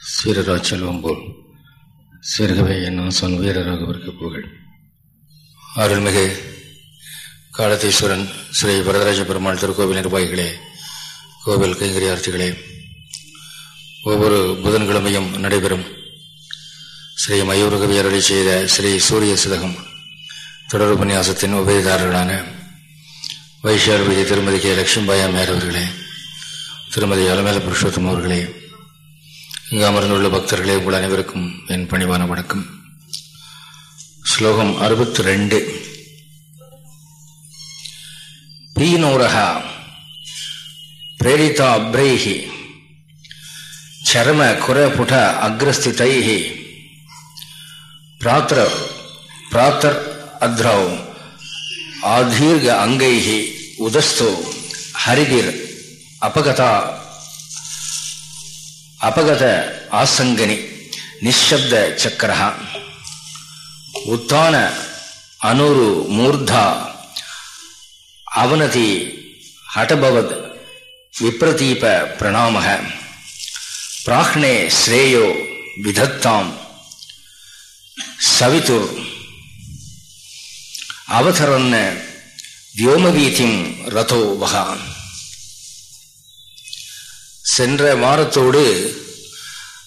சீரராச்செல்வம் செல்வம்போல் சீர்கவே என்ன சொன் வீரராகவிற்கு புகழ். அருள்மிகு காலதீஸ்வரன் ஸ்ரீ வரதராஜ பெருமாள் திருக்கோவில் நிர்வாகிகளே கோவில் கைங்கரியார்த்திகளே ஒவ்வொரு புதன்கிழமையும் நடைபெறும் ஸ்ரீ மயூரகவி அருளி செய்த ஸ்ரீ சூரிய சிதகம் தொடர் உபன்யாசத்தின் உபயதாரர்களான வைஷால்பதி திருமதி கே. லட்சுமிபாய் அம்மையார் அவர்களே திருமதி அலமேல புருஷோத்தம் அவர்களே இங்கு அமர்ந்துள்ள பக்தர்களே உங்கள் அனைவருக்கும் என் பணிவான வணக்கம். ஸ்லோகம் அறுபத்தி ரெண்டு பீனோரகா பிரேரிதாப்ரைஹி சர்ம குரபுட அக்ரஸ்திதைஹி பிராத்திர பிராத்தர் அத்ரௌ ஆதீர்க அங்கைஹி உதஸ்தோ ஹரிதிர் அபகதா அபகத ஆசங்கனி நிஷப்த சக்கரா உத்தான அனுரு மூர்தா அவனதி ஹடபவத் விப்ரதீப பிரணாமக பிராஹ்னே ஸ்ரேயோ விதத்தாம். சவிதுர். அவதரன் வியோமவீதிம் ரதோ வகான் சென்ற வாரத்தோடு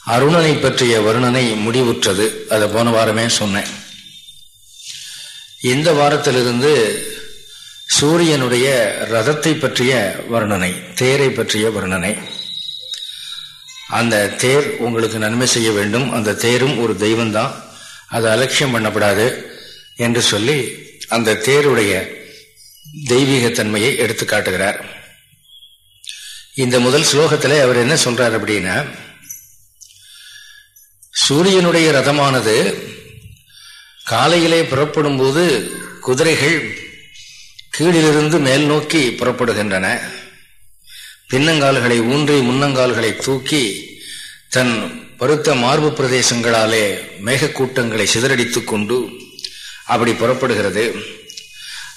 அருணனை பற்றிய வருணனை முடிவுற்றது. அதை போன வாரமே சொன்னேன். இந்த வாரத்திலிருந்து சூரியனுடைய ரதத்தை பற்றிய வர்ணனை தேரை பற்றிய வர்ணனை. அந்த தேர் உங்களுக்கு நன்மை செய்ய வேண்டும். அந்த தேரும் ஒரு தெய்வம்தான். அது அலட்சியம் பண்ணப்படாது என்று சொல்லி அந்த தேருடைய தெய்வீகத்தன்மையை எடுத்து காட்டுகிறார் இந்த முதல் ஸ்லோகத்தில் அவர் என்ன சொல்றார் அப்படின்னா சூரியனுடைய ரதமானது காலையிலே புறப்படும் போது குதிரைகள் கீழிலிருந்து மேல் நோக்கி புறப்படுகின்றன. பின்னங்கால்களை ஊன்றி முன்னங்கால்களை தூக்கி தன் பருத்த மார்பு பிரதேசங்களாலே மேகக்கூட்டங்களை சிதறடித்து கொண்டு அப்படி புறப்படுகிறது.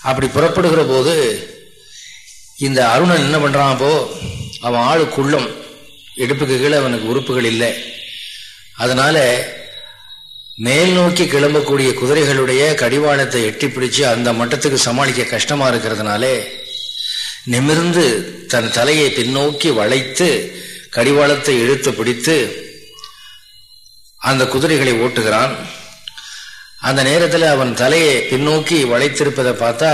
அப்படி புறப்படுகிற போது இந்த அருணன் என்ன பண்ணுறான் அப்போ அவன் ஆளு குள்ளம் இடுப்புக்கு கீழே அவனுக்கு உறுப்புகள் இல்லை. அதனால மேல் நோக்கி கிளம்பக்கூடிய குதிரைகளுடைய கடிவாளத்தை எட்டி பிடிச்சு அந்த மட்டத்துக்கு சமாளிக்க கஷ்டமா இருக்கிறதுனாலே நிமிர்ந்து தன் தலையை பின்னோக்கி வளைத்து கடிவாளத்தை இழுத்து பிடித்து அந்த குதிரைகளை ஓட்டுகிறான். அந்த நேரத்தில் அவன் தலையை பின்னோக்கி வளைத்திருப்பதை பார்த்தா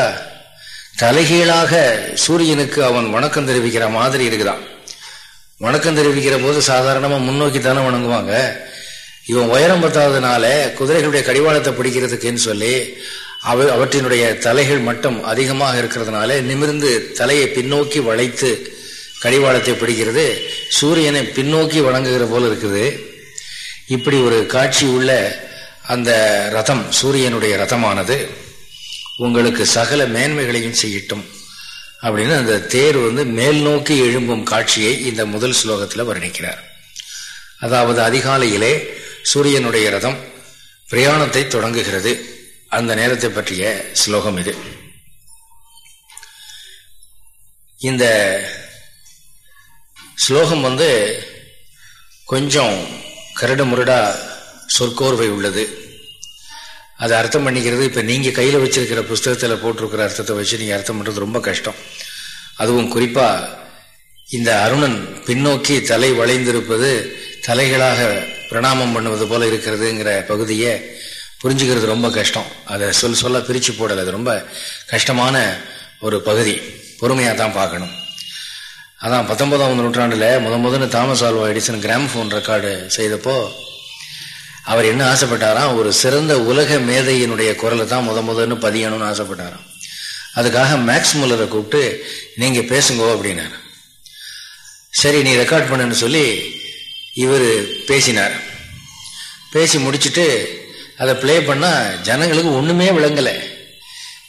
தலைகீழாக சூரியனுக்கு அவன் வணக்கம் தெரிவிக்கிற மாதிரி இருக்குதான். வணக்கம் தெரிவிக்கிற போது சாதாரணமாக முன்னோக்கி தானே வணங்குவாங்க. இவன் உயரம் பத்தாததுனால குதிரைகளுடைய கடிவாளத்தை பிடிக்கிறதுக்குன்னு சொல்லி அவ அவற்றினுடைய தலைகள் மட்டும் அதிகமாக இருக்கிறதுனால நிமிர்ந்து தலையை பின்னோக்கி வளைத்து கடிவாளத்தை பிடிக்கிறது. சூரியனை பின்னோக்கி வணங்குகிற போல இருக்குது. இப்படி ஒரு காட்சி உள்ள அந்த ரதம் சூரியனுடைய ரதமானது. உங்களுக்கு சகல மேன்மைகளையும் செய்யட்டும். அப்படின்னு அந்த தேர் வந்து மேல் நோக்கி எழும்பும் காட்சியை இந்த முதல் ஸ்லோகத்தில் வர்ணிக்கிறார். அதாவது அதிகாலையிலே சூரியனுடைய ரதம் பிரயாணத்தை தொடங்குகிறது. அந்த நேரத்தை பற்றிய ஸ்லோகம் இது. இந்த ஸ்லோகம் வந்து கொஞ்சம் கரடு முரடா சொற்கோர்வை உள்ளது. அதை அர்த்தம் பண்ணிக்கிறது. இப்போ நீங்கள் கையில் வச்சிருக்கிற புஸ்தகத்தில் போட்டிருக்கிற அர்த்தத்தை வச்சு நீங்கள் அர்த்தம் பண்ணுறது ரொம்ப கஷ்டம். அதுவும் குறிப்பாக இந்த அருணன் பின்னோக்கி தலை வளைந்திருப்பது தலைகளாக பிரணாமம் பண்ணுவது போல இருக்கிறதுங்கிற பகுதியை புரிஞ்சுக்கிறது ரொம்ப கஷ்டம். அதை சொல் சொல்ல பிரித்து போடலை. அது ரொம்ப கஷ்டமான ஒரு பகுதி. பொறுமையாக தான் பார்க்கணும். அதான் பத்தொன்பதாம் நூற்றாண்டில் முத முதன்னு Thomas Alva Edison gramophone record செய்தப்போ அவர் என்ன ஆசைப்பட்டாராம்? ஒரு சிறந்த உலக மேதையினுடைய குரலை தான் முத முதன்னு பதியணும்னு ஆசைப்பட்டாராம். அதுக்காக மேக்ஸ் முல்லரை கூப்பிட்டு நீங்கள் பேசுங்கோ அப்படின்னாரு. சரி நீ ரெக்கார்ட் பண்ணுன்னு சொல்லி இவர் பேசினார். பேசி முடிச்சுட்டு அதை பிளே பண்ணால் ஜனங்களுக்கு ஒன்றுமே விளங்கலை.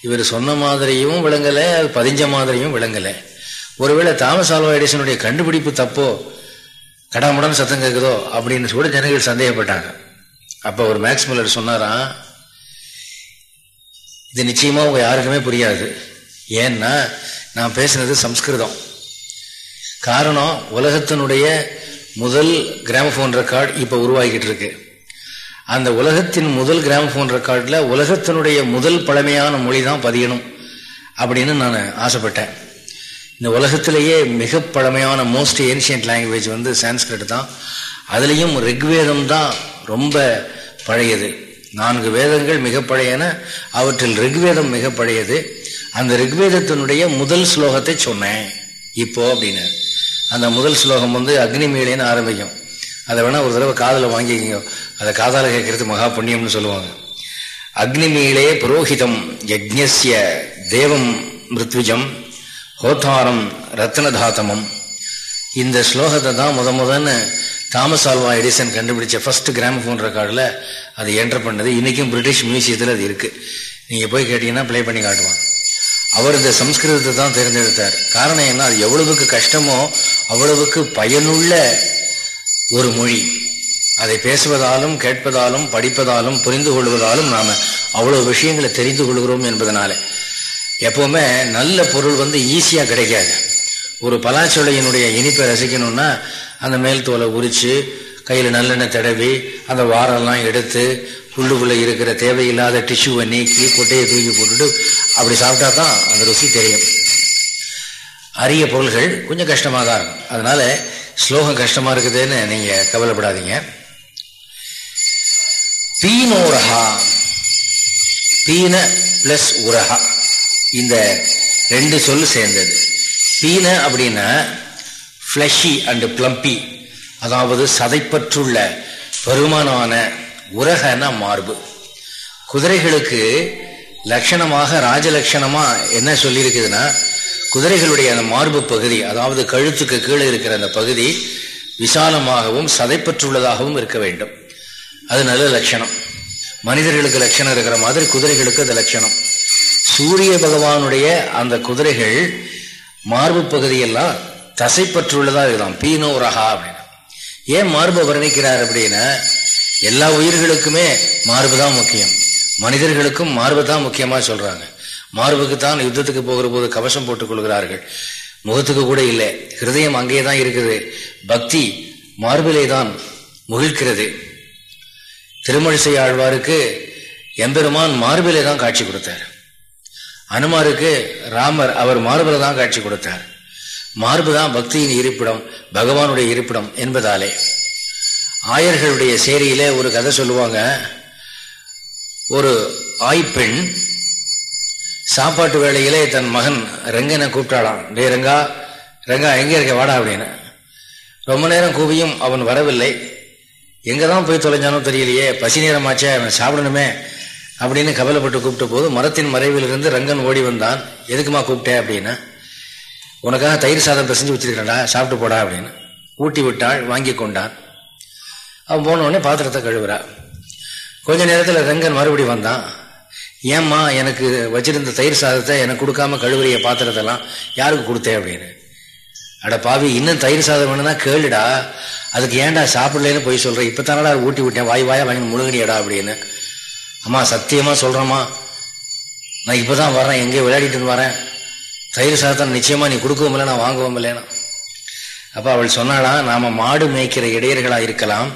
இவர் சொன்ன மாதிரியும் விளங்கலை அது பதிஞ்ச மாதிரியும் விளங்கலை. ஒருவேளை தாமஸ் ஆல்வா எடிசனுடைய கண்டுபிடிப்பு தப்போ கடாமுடன் சத்தம் கேட்குதோ அப்படின்னு கூட ஜனங்கள் சந்தேகப்பட்டாங்க. அப்போ ஒரு மேக்ஸ் மில்லர் சொன்னாராம் இது நிச்சயமா உங்க யாருக்குமே புரியாது. ஏன்னா நான் பேசுனது சம்ஸ்கிருதம். காரணம் உலகத்தினுடைய முதல் கிராமபோன் ரெக்கார்டு இப்போ உருவாகிக்கிட்டு இருக்கு. அந்த உலகத்தின் முதல் கிராமபோன் ரெக்கார்டில் உலகத்தினுடைய முதல் பழமையான மொழி தான் பதியணும் அப்படின்னு நான் ஆசைப்பட்டேன். இந்த உலகத்திலேயே மிக பழமையான மோஸ்ட் ஏன்ஷியன்ட் லாங்குவேஜ் வந்து சான்ஸ்கிரிட் தான். அதுலேயும் ரிக்வேதம் தான் ரொம்ப பழையது. நான்கு வேதங்கள் மிக பழையன அவற்றில் ரிக்வேதம் மிக பழையது. அந்த ரிக்வேதத்தினுடைய முதல் ஸ்லோகத்தை சொன்னேன். இப்போ அப்படின்னு. அந்த முதல் ஸ்லோகம் வந்து அக்னிமேலேன்னு ஆரம்பிக்கும். அதை வேணால் ஒரு தடவை காதில் வாங்கிக்கிங்க. அதை காதால் கேட்கறது மகா புண்ணியம்னு சொல்லுவாங்க. அக்னிமீளே புரோஹிதம் யஜ்ஞஸ்ய தேவம் மிருத்விஜம் ஹோத்தாரம் ரத்னதாத்தமம். இந்த ஸ்லோகத்தை தான் முத முதன்னு தாமஸ் ஆல்வா எடிசன் கண்டுபிடிச்ச ஃபர்ஸ்ட் கிராமபோன் ரெக்கார்டில் அது என்டர் பண்ணது. இன்னைக்கும் பிரிட்டிஷ் மியூசியத்தில் அது இருக்கு. நீங்கள் போய் கேட்டீங்கன்னா ப்ளே பண்ணி காட்டுவான் அவர் இந்த சம்ஸ்கிருதத்தை தான் தேர்ந்தெடுத்தார். காரணம் என்ன? அது எவ்வளவுக்கு கஷ்டமோ அவ்வளவுக்கு பயனுள்ள ஒரு மொழி. அதை பேசுவதாலும் கேட்பதாலும் படிப்பதாலும் புரிந்து கொள்வதாலும் நாம் அவ்வளோ விஷயங்களை தெரிந்து கொள்கிறோம் என்பதனால. எப்போவுமே நல்ல பொருள் வந்து ஈஸியாக கிடைக்காது. ஒரு பலாச்சொலையினுடைய இனிப்பை ரசிக்கணும்னா அந்த மேல் தோலை உரிச்சு கையில் நல்லெண்ணெய் தடவி அந்த வாரெல்லாம் எடுத்து புல்லுக்குள்ளே இருக்கிற தேவையில்லாத டிஷ்யூவை நீக்கி கொட்டையை தூக்கி போட்டுட்டு அப்படி சாப்பிட்டா தான் அந்த ருசி தெரியும். அரிய பொருள்கள் கொஞ்சம் கஷ்டமாக தான் இருக்கும். அதனால ஸ்லோகம் கஷ்டமாக இருக்குதுன்னு நீங்கள் கவலைப்படாதீங்க. பீனோரஹா பீன பிளஸ் உரஹா இந்த ரெண்டு சொல்லு சேர்ந்தது. சீன அப்படின்னா ஃப்ளஷி அண்டு பிளம்பி அதாவது சதைப்பற்றுள்ள பெருமானான உரகன மார்பு. குதிரைகளுக்கு லட்சணமாக ராஜலட்சணமா என்ன சொல்லியிருக்குதுன்னா குதிரைகளுடைய அந்த மார்பு பகுதி அதாவது கழுத்துக்கு கீழே இருக்கிற அந்த பகுதி விசாலமாகவும் சதைப்பற்றுள்ளதாகவும் இருக்க வேண்டும். அது நல்ல லட்சணம். மனிதர்களுக்கு லட்சணம் இருக்கிற மாதிரி குதிரைகளுக்கு அது லட்சணம். சூரிய பகவானுடைய அந்த குதிரைகள் மார்பு பகுதியெல்லாம் தசைப்பற்றுள்ளதா இருக்கலாம் பீனோ ரஹா அப்படின்னு. ஏன் மார்பை வர்ணிக்கிறார் அப்படின்னா எல்லா உயிர்களுக்குமே மார்பு தான் முக்கியம். மனிதர்களுக்கும் மார்பு தான் முக்கியமா சொல்றாங்க. மார்புக்கு தான் யுத்தத்துக்கு போகிற போது கவசம் போட்டுக் கொள்கிறார்கள். முகத்துக்கு கூட இல்லை. ஹிருதயம் அங்கே தான் இருக்குது. பக்தி மார்பிலே தான் முகிழ்கிறது. திருமழிசை ஆழ்வாருக்கு எம்பெருமான் மார்பிலே தான் காட்சி கொடுத்தார். அனுமாருக்கு ராமர் அவர் மார்பில் தான் காட்சி கொடுத்தார். மார்பு தான் பக்தியின் இருப்பிடம் பகவானுடைய இருப்பிடம் என்பதாலே. ஆயர்களுடைய சேரியில ஒரு கதை சொல்லுவாங்க. ஒரு ஆய்ப்பெண் சாப்பாட்டு வேலையிலே தன் மகன் ரெங்கனை கூப்பிட்டாளாம். டே ரெங்கா ரெங்கா எங்கே இருக்க? வாடா அப்படின்னு. ரொம்ப நேரம் கூவியும் அவன் வரவில்லை. எங்கே தான் போய் தொலைஞ்சானோ தெரியலையே பசி நேரமாச்சே அவன் சாப்பிடணுமே. அப்படின்னு கவலைப்பட்டு கூப்பிட்ட போது மரத்தின் மறைவில் இருந்து ரங்கன் ஓடி வந்தான். எதுக்குமா கூப்பிட்டேன் அப்படின்னு உனக்காக தயிர் சாதம் பிசைஞ்சு வச்சிருக்கேன்டா சாப்பிட்டு போடா அப்படின்னு. ஊட்டி விட்டாள் வாங்கி கொண்டான். அவன் போன உடனே பாத்திரத்தை கழுவுறா. கொஞ்ச நேரத்தில் ரங்கன் மறுபடி வந்தான். ஏம்மா எனக்கு வச்சிருந்த தயிர் சாதத்தை எனக்கு கொடுக்காம கழுவுறிய பாத்திரத்தெல்லாம் யாருக்கு கொடுத்தேன் அப்படின்னு. அட பாவி இன்னும் தயிர் சாதம் வேணும்னா கேளுடா. அதுக்கு ஏன்டா சாப்பிடலன்னு போய் சொல்கிறேன் இப்போ தானடா ஊட்டி விட்டேன். வாய் வாயா வாங்கி முழுங்கடியடா அப்படின்னு. அம்மா சத்தியமா சொல்றேம்மா. நான் இப்பதான் வரேன் எங்கேயோ விளையாடிட்டு வரேன். தயிர் சாதம் நிச்சயமா நீ கொடுக்கவும் இல்லை நான் வாங்கவும் இல்லைன்னா அப்ப அவள் சொன்னாளா நாம மாடு மேய்க்கிற இடையர்களா இருக்கலாம்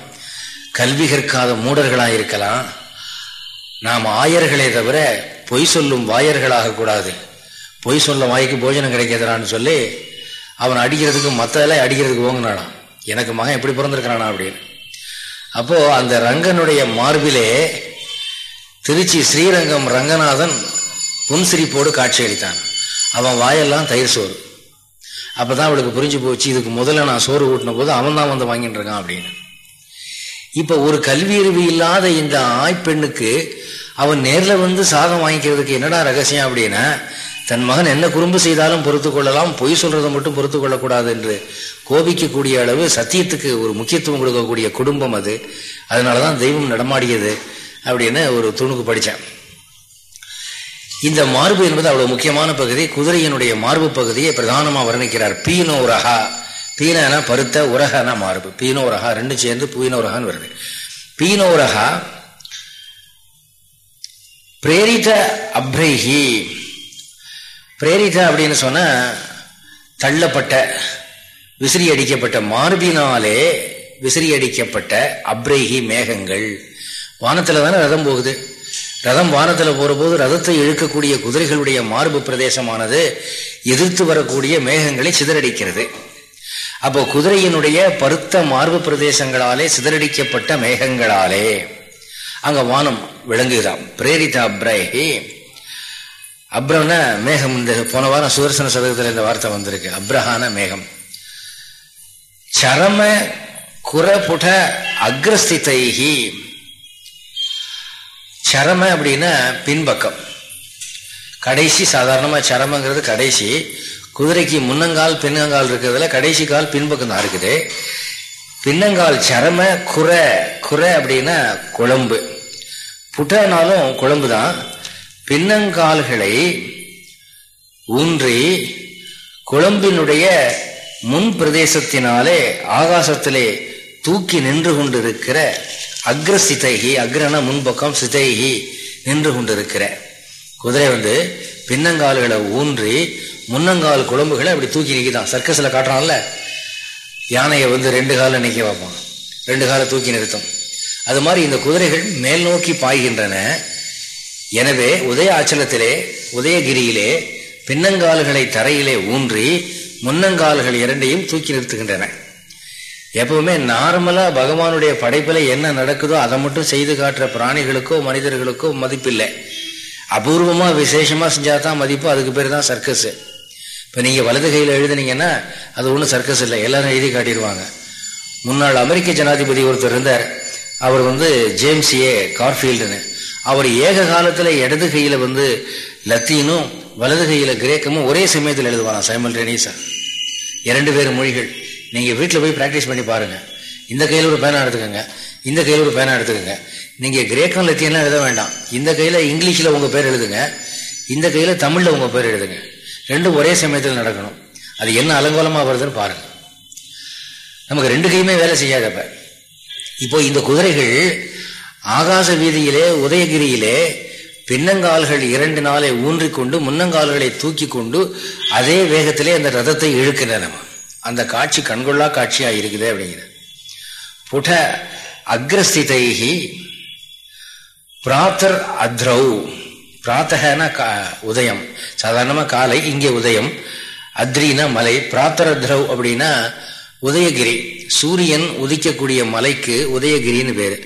கல்வி கற்காத மூடர்களா இருக்கலாம். நாம் ஆயர்களே தவிர பொய் சொல்லும் வாயர்களாக கூடாது. பொய் சொல்ல வாய்க்கு போஜனம் கிடைக்கிறதான்னு சொல்லி அவன் அடிக்கிறதுக்கு மற்றதெல்லாம் அடிக்கிறதுக்கு ஓங்கினானான் எனக்கு மகன் எப்படி பிறந்திருக்கிறானா அப்படின்னு. அப்போது அந்த ரங்கனுடைய மார்பிலே திருச்சி ஸ்ரீரங்கம் ரங்கநாதன் புன்சிரிப்போடு காட்சியளித்தான். அவன் வாயெல்லாம் தயிர் சோறு. அப்போ தான் அவளுக்கு புரிஞ்சு போச்சு இதுக்கு முதல்ல நான் சோறு ஊட்டின போது அவன் தான் வந்து வாங்கிட்டு இருக்கான் அப்படின்னு. இப்போ ஒரு கல்வி அறிவு இல்லாத இந்த ஆய்ப்பெண்ணுக்கு அவன் நேரில் வந்து சாதம் வாங்கிக்கிறதுக்கு என்னடா ரகசியம் அப்படின்னா தன் மகன் என்ன குறும்பு செய்தாலும் பொறுத்து கொள்ளலாம் பொய் சொல்றதை மட்டும் பொறுத்து கொள்ளக்கூடாது என்று கோபிக்கக்கூடிய அளவு சத்தியத்துக்கு ஒரு முக்கியத்துவம் கொடுக்கக்கூடிய குடும்பம் அது. அதனால தான் தெய்வம் நடமாடியது. அப்படின்னு ஒரு துணுக்கு படித்தேன் இந்த மார்பு என்பது அவ்வளவு முக்கியமான பகுதி. குதிரையினுடைய மார்பு பகுதியை பிரதானமாக வர்ணிக்கிறார். பீனோ ரஹா பீனனா பருத்த உரகனா மார்பு. பீனோ ரஹா ரெண்டு சேர்ந்து பீனோரகான்னு வருது. பீனோரகா பிரேரித அப்ரைஹி. பிரேரித அப்படின்னு சொன்ன தள்ளப்பட்ட விசிறி அடிக்கப்பட்ட மார்பினாலே விசிறி அடிக்கப்பட்ட அப்ரேஹி மேகங்கள். வானத்தில் தானே ரதம் போகுது? ரதம் வானத்தில் போகிறபோது ரதத்தை இழுக்கக்கூடிய குதிரைகளுடைய மார்பு பிரதேசமானது எதிர்த்து வரக்கூடிய மேகங்களை சிதறடிக்கிறது. அப்போ குதிரையினுடைய பருத்த மார்பு பிரதேசங்களாலே சிதறடிக்கப்பட்ட மேகங்களாலே அங்க வானம் விளங்குகிறான் பிரேரித அப்ரஹி. அப்ரம்னா மேகம் இந்த போன வாரம் சுதர்சன சதகத்தில் இந்த வார்த்தை வந்திருக்கு. அப்ரஹான மேகம். சரம குரபுட அக்ரஸ்திதைகி சரம அப்படின்னா பின்பக்கம். கடைசி சாதாரணமாக சரமங்கிறது கடைசி. குதிரைக்கு முன்னங்கால் பின்னங்கால் இருக்கிறதுல கடைசி கால் பின்பக்கம் தான் இருக்குது. பின்னங்கால் சரம குறை குறை அப்படின்னா குழம்பு. புட்டனாலும் குழம்பு தான். பின்னங்கால்களை ஊன்றி குழம்பினுடைய முன் பிரதேசத்தினாலே ஆகாசத்திலே தூக்கி நின்று கொண்டிருக்கிற அக்ர சிதைகி அக்ரன முன்பக்கம் சிதைகி நின்று கொண்டிருக்கிற. குதிரை வந்து பின்னங்கால்களை ஊன்றி முன்னங்கால் குழம்புகளை அப்படி தூக்கி நிற்கிதான் சர்க்கஸில் காட்டுறான்ல. யானையை வந்து ரெண்டு காலம் நிற்க வைப்பான். ரெண்டு காலை தூக்கி நிறுத்தும். அது மாதிரி இந்த குதிரைகள் மேல் நோக்கி பாய்கின்றன. எனவே உதய ஆச்சலத்திலே உதயகிரியிலே பின்னங்கால்களை தரையிலே ஊன்றி முன்னங்கால்கள் இரண்டையும் தூக்கி நிறுத்துகின்றன. எப்பவுமே நார்மலா பகவானுடைய படைப்பில் என்ன நடக்குதோ அதை மட்டும் செய்து காட்டுற பிராணிகளுக்கோ மனிதர்களுக்கோ மதிப்பில்லை. அபூர்வமா விசேஷமா செஞ்சா தான் மதிப்பு அதுக்கு பேர் தான் சர்க்கஸ். இப்போ நீங்க வலது கையில் எழுதுனீங்கன்னா அது ஒன்றும் சர்க்கஸ் இல்லை. எல்லாரும் எழுதி காட்டிடுவாங்க. முன்னாள் அமெரிக்க ஜனாதிபதி ஒருத்தர் இருந்தார். அவர் வந்து ஜேம்ஸ் ஏ. கார்ஃபீல்டுன்னு. அவர் ஏக காலத்தில் இடது கையில் வந்து லத்தீனும் வலது கையில் கிரேக்கமும் ஒரே சமயத்தில் எழுதுவாராம் சைமல் ரெனீசா இரண்டு பேர் மொழிகள். நீங்கள் வீட்டில் போய் ப்ராக்டிஸ் பண்ணி பாருங்கள் இந்த கையில் ஒரு பேனா எடுத்துக்கோங்க. இந்த கையில் ஒரு பேனா எடுத்துக்கோங்க. நீங்கள் கிரேக்கம் லத்தியெல்லாம் எழுத வேண்டாம். இந்த கையில் இங்கிலீஷில் உங்கள் பேர் எழுதுங்க. இந்த கையில் தமிழில் உங்கள் பேர் எழுதுங்க. ரெண்டும் ஒரே சமயத்தில் நடக்கணும். அது என்ன அலங்கோலமாக வருதுன்னு பாருங்கள் நமக்கு ரெண்டு கையுமே வேலை செய்யாதப்ப இப்போ இந்த குதிரைகள் ஆகாச வீதியிலே உதயகிரியிலே பின்னங்கால்கள் இரண்டு நாளை ஊன்றிக்கொண்டு முன்னங்கால்களை தூக்கி கொண்டு அதே வேகத்திலே அந்த ரதத்தை இழுக்கின்றன. அந்த காட்சி கண்கொள்ளா காட்சியா இருக்குது அப்படிங்கிற புட அக்ரஸ்திதைகி பிராத்தர் அத்ரௌ. பிராத்தகனா உதயம். சாதாரணமாக காலை இங்கே உதயம். அத்ரினா மலை. பிராத்தர் அத்ரவ் அப்படின்னா உதயகிரி. சூரியன் உதிக்கக்கூடிய மலைக்கு உதயகிரின்னு பேரு.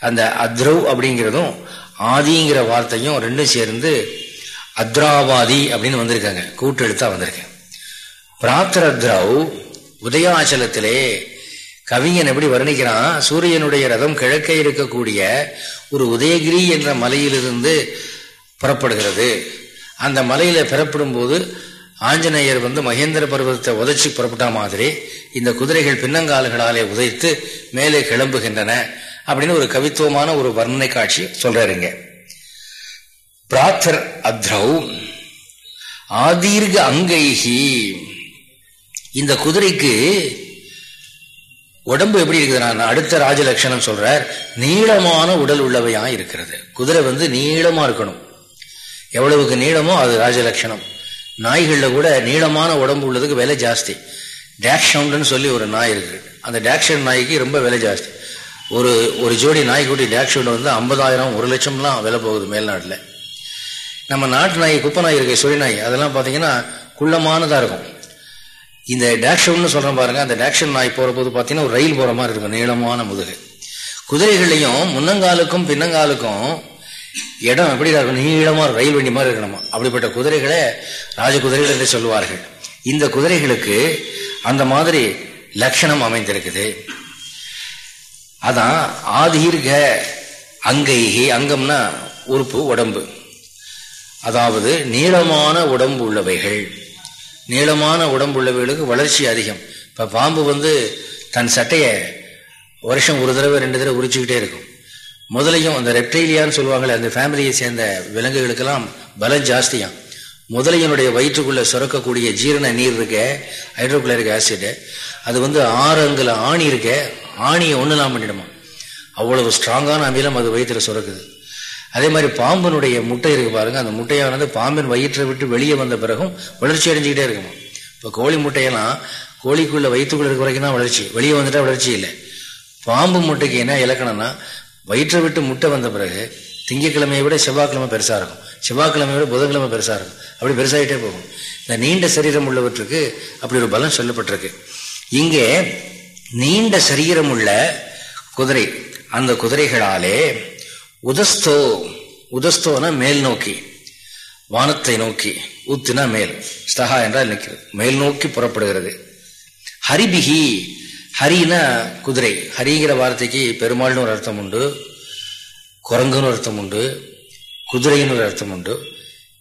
அந்த அத்ரவ் அப்படிங்கிறதும் ஆதிங்கிற வார்த்தையும் ரெண்டும் சேர்ந்து அத்ராவாதி அப்படின்னு வந்திருக்காங்க. கூட்டெழுத்தா வந்திருக்கேன் பிராத்தரத்ரவ் உதயாச்சலத்திலே கவிஞன் எப்படி வர்ணிக்கிறான்? சூரியனுடைய ரதம் கிழக்கே இருக்கக்கூடிய ஒரு உதயகிரி என்ற மலையிலிருந்து புறப்படுகிறது. அந்த மலையில பெறப்படும் போது ஆஞ்சநேயர் வந்து மகேந்திர பருவத்தை உதைச்சி புறப்பட்ட மாதிரி இந்த குதிரைகள் பின்னங்கால்களாலே உதைத்து மேலே கிளம்புகின்றன அப்படின்னு ஒரு கவித்துவமான ஒரு வர்ணனை காட்சி சொல்றாருங்க பிராத்தர் அத்ரவ் ஆதீர்க அங்கைகி இந்த குதிரைக்கு உடம்பு எப்படி இருக்குது அடுத்த ராஜலட்சணம் சொல்றார் நீளமான உடல் உள்ளவையா இருக்கிறது. குதிரை வந்து நீளமா இருக்கணும். எவ்வளவுக்கு நீளமோ அது ராஜலட்சணம். நாய்களில் கூட நீளமான உடம்பு உள்ளதுக்கு விலை ஜாஸ்தி. டேக்ஷவுண்டுன்னு சொல்லி ஒரு நாய் இருக்கு. அந்த டேக்ஷன் நாய்க்கு ரொம்ப விலை ஜாஸ்தி. ஒரு ஒரு ஜோடி நாய்க்குட்டி டேக்ஷவுண்ட் வந்து ஐம்பதாயிரம் ஒரு லட்சம்லாம் விலை போகுது மேல்நாட்டில். நம்ம நாட்டு நாய் குப்பை நாய் இருக்கு சுழி நாய் அதெல்லாம் பார்த்தீங்கன்னா குள்ளமானதாக இருக்கும். இந்த டேக்ஷன் சொல்கிறேன் பாருங்க அந்த டேக்ஷன் நாய் போகிற போது பார்த்தீங்கன்னா ஒரு ரயில் போகிற மாதிரி இருக்கும் நீளமான முதுகு. குதிரைகள்லையும் முன்னங்காலுக்கும் பின்னங்காலுக்கும் இடம் எப்படி இருக்கும் நீளமா ரயில் வண்டி மாதிரி இருக்கணுமா? அப்படிப்பட்ட குதிரைகளை ராஜ குதிரைகள் என்று சொல்லுவார்கள். இந்த குதிரைகளுக்கு அந்த மாதிரி லட்சணம் அமைந்திருக்குது. அதான் ஆதீர்க அங்கைகி அங்கம்னா உறுப்பு உடம்பு. அதாவது நீளமான உடம்பு உள்ளவைகள். நீளமான உடம்புள்ளவர்களுக்கு வளர்ச்சி அதிகம். இப்போ பாம்பு வந்து தன் சட்டையை வருஷம் ஒரு தடவை ரெண்டு தடவை உரிச்சுக்கிட்டே இருக்கும். முதலையும் அந்த ரெப்டைலியான்னு சொல்லுவாங்களே அந்த ஃபேமிலியை சேர்ந்த விலங்குகளுக்கெல்லாம் பலம் ஜாஸ்தியாம். முதலையினுடைய வயிற்றுக்குள்ளே சுரக்கக்கூடிய ஜீரண நீர் இருக்க ஹைட்ரோக்ளோரிக் ஆசிட் அது வந்து ஆறு அங்குல ஆணி இருக்க ஆணியை ஒன்றுலாம் பண்ணிடுமா அவ்வளவு ஸ்ட்ராங்கான அமிலம் அது வயிற்றில் சுரக்குது. அதே மாதிரி பாம்பினுடைய முட்டை இருக்கு பாருங்க. அந்த முட்டையானது பாம்பின் வயிற்றை விட்டு வெளியே வந்த பிறகும் வளர்ச்சி அடைஞ்சிக்கிட்டே இருக்கும். இப்போ கோழி முட்டையெல்லாம் கோழிக்குள்ள வயிற்றுக்குள்ள இருக்க வரைக்கும் தான் வளர்ச்சி. வெளியே வந்துட்டா வளர்ச்சி இல்லை. பாம்பு முட்டைக்கு என்ன இலக்கணம்னா வயிற்றை விட்டு முட்டை வந்த பிறகு திங்கக்கிழமையை விட செவ்வாய்க்கிழமை பெருசாக இருக்கும். செவ்வாய்க்கிழமையை விட புதன்கிழமை பெருசாக இருக்கும். அப்படி பெருசாகிட்டே போகும். இந்த நீண்ட சரீரம் உள்ளவற்றுக்கு அப்படி ஒரு பலம் சொல்லப்பட்டிருக்கு. இங்கே நீண்ட சரீரம் உள்ள குதிரை அந்த குதிரைகளாலே உதஸ்தோ உதஸ்தோனா மேல் நோக்கி வானத்தை நோக்கி ஊத்தினா மேல் ஸ்தகா என்றால் நிற்கிறது மேல் நோக்கி புறப்படுகிறது. ஹரிபிகி ஹரினா குதிரை ஹரிங்கிற வார்த்தைக்கு பெருமாள்னு ஒரு அர்த்தம் உண்டு குரங்குன்னு ஒரு அர்த்தம் உண்டு குதிரைன்னு ஒரு அர்த்தம் உண்டு.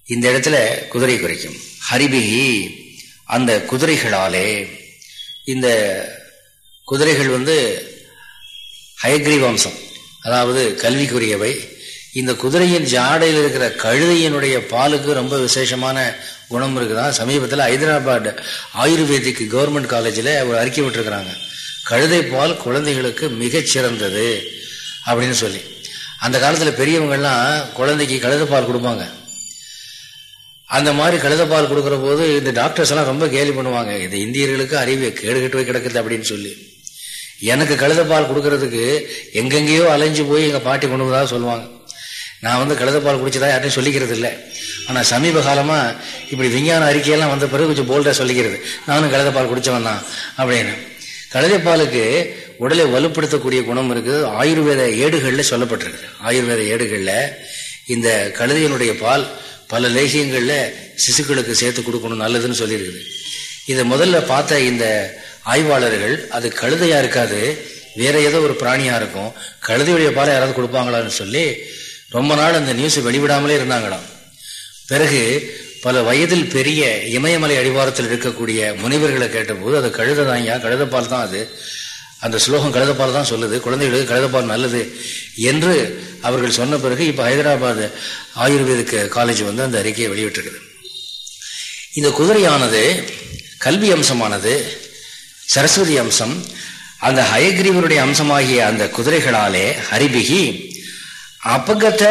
இந்த இடத்துல குதிரை குறைக்கும். ஹரிபிகி அந்த குதிரைகளாலே இந்த குதிரைகள் வந்து ஹயக்ரீவம்சம் அதாவது கல்விக்குரியவை. இந்த குதிரையின் ஜாடையில் இருக்கிற கழுதையினுடைய பாலுக்கு ரொம்ப விசேஷமான குணம் இருக்குதான் சமீபத்தில் ஹைதராபாத் ஆயுர்வேதிக் கவர்மெண்ட் காலேஜில் ஒரு அறிக்கை விட்டுருக்குறாங்க. கழுதை பால் குழந்தைகளுக்கு மிகச்சிறந்தது அப்படின்னு சொல்லி. அந்த காலத்தில் பெரியவங்கள்லாம் குழந்தைக்கு கழுத பால் கொடுப்பாங்க. அந்த மாதிரி கழுத பால் கொடுக்குற போது இந்த டாக்டர்ஸ் எல்லாம் ரொம்ப கேலி பண்ணுவாங்க. இது இந்தியர்களுக்கு அறிவு கேடுகெட்டு கிடக்குது அப்படின்னு சொல்லி. எனக்கு கழுத பால் கொடுக்கறதுக்கு எங்கெங்கேயோ அலைஞ்சு போய் எங்கள் பாட்டி கொண்டு வந்ததாக சொல்லுவாங்க. நான் வந்து கழுத பால் குடிச்சதா யார்ட்டையும் சொல்லிக்கிறது இல்லை. ஆனால் சமீப காலமாக இப்படி விஞ்ஞான அறிக்கையெல்லாம் வந்த பிறகு கொஞ்சம் போல்டாக சொல்லிக்கிறது. நானும் கழுத பால் தான் அப்படின்னு. கழுதை பாலுக்கு உடலை வலுப்படுத்தக்கூடிய குணம் இருக்குது. ஆயுர்வேத ஏடுகளில் சொல்லப்பட்டிருக்கு. ஆயுர்வேத ஏடுகளில் இந்த கழுதையினுடைய பால் பல லேகியங்களில் சிசுக்களுக்கு சேர்த்து கொடுக்கணும் நல்லதுன்னு சொல்லியிருக்குது. இதை முதல்ல பார்த்த இந்த ஆய்வாளர்கள் அது கழுதையா இருக்காது வேற ஏதோ ஒரு பிராணியா இருக்கும் கழுதையுடைய பாலை யாராவது கொடுப்பாங்களான்னு சொல்லி ரொம்ப நாள் அந்த நியூஸ் வெளிவிடாமலே இருந்தாங்களாம். பிறகு பல வயதில் பெரிய இமயமலை அடிவாரத்தில் இருக்கக்கூடிய முனிவர்களை கேட்டபோது அது கழுத தாங்க கழுதப்பால் தான் அது. அந்த ஸ்லோகம் கழுதப்பால் தான் சொல்லுது குழந்தைகளுக்கு கழுதப்பால் நல்லது என்று அவர்கள் சொன்ன பிறகு இப்போ ஹைதராபாத் ஆயுர்வேதிக் காலேஜ் வந்து அந்த அறிக்கையை வெளியிட்டிருக்குது. இந்த குதிரையானது கல்வி அம்சமானது சரஸ்வதி அம்சம். அந்த ஹயக்ரீவருடைய அம்சமாகிய அந்த குதிரைகளாலே ஹரிபிகி அபகத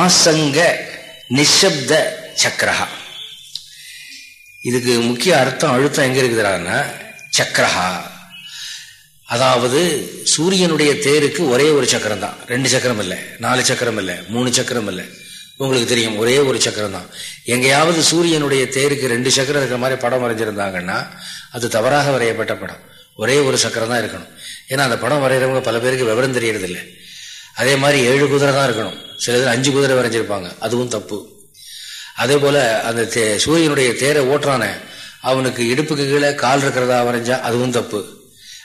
ஆசங்க நிஷப்த சக்கரஹா. இதுக்கு முக்கிய அர்த்தம் அழுத்தம் எங்க இருக்குதுன்னா சக்கரஹா. அதாவது சூரியனுடைய தேருக்கு ஒரே ஒரு சக்கரம் தான் ரெண்டு சக்கரம் இல்லை நாலு சக்கரம் இல்லை மூணு சக்கரம் இல்லை உங்களுக்கு தெரியும் ஒரே ஒரு சக்கரம் தான். எங்கேயாவது சூரியனுடைய தேருக்கு ரெண்டு சக்கரம் இருக்கிற மாதிரி படம் வரைஞ்சிருந்தாங்கன்னா அது தவறாக வரையப்பட்ட படம். ஒரே ஒரு சக்கரம் தான் இருக்கணும். ஏன்னா அந்த படம் வரைகிறவங்க பல பேருக்கு விவரம் தெரியறதில்லை. அதே மாதிரி ஏழு குதிரை தான் இருக்கணும். சில பேர் அஞ்சு குதிரை வரைஞ்சிருப்பாங்க. அதுவும் தப்பு. அதே போல அந்த தே சூரியனுடைய தேரை ஓட்டுறான அவனுக்கு இடுப்புக்கு கீழே கால் இருக்கிறதா வரைஞ்சா அதுவும் தப்பு.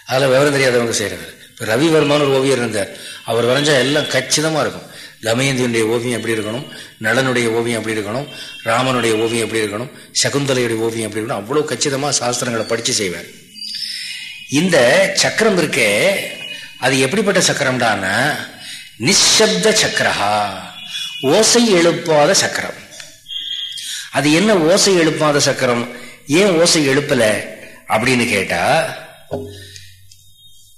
அதில் விவரம் தெரியாதவங்க செய்கிறது ரவிவர்மான்னு ஒரு ஓவியர் இருந்தார். அவர் வரைஞ்சா எல்லாம் கச்சிதமாக இருக்கும். தமயந்தியுடைய ஓவியம் எப்படி இருக்கணும்? நலனுடைய ஓவியம் எப்படி இருக்கணும்? ராமனுடைய ஓவியம் எப்படி இருக்கணும்? சகுந்தலையுடைய ஓவியம் எப்படி இருக்கணும்? அவ்வளோ கச்சிதமாக சாஸ்திரங்களை படித்து செய்வார். இந்த சக்கரம் இருக்கே அது எப்படிப்பட்ட சக்கரம்டான்னா நிசப்த சக்கரஹா ஓசை எழுப்பாத சக்கரம். அது என்ன ஓசை எழுப்பாத சக்கரம்? ஏன் ஓசை எழுப்பலை? அப்படின்னு கேட்டால்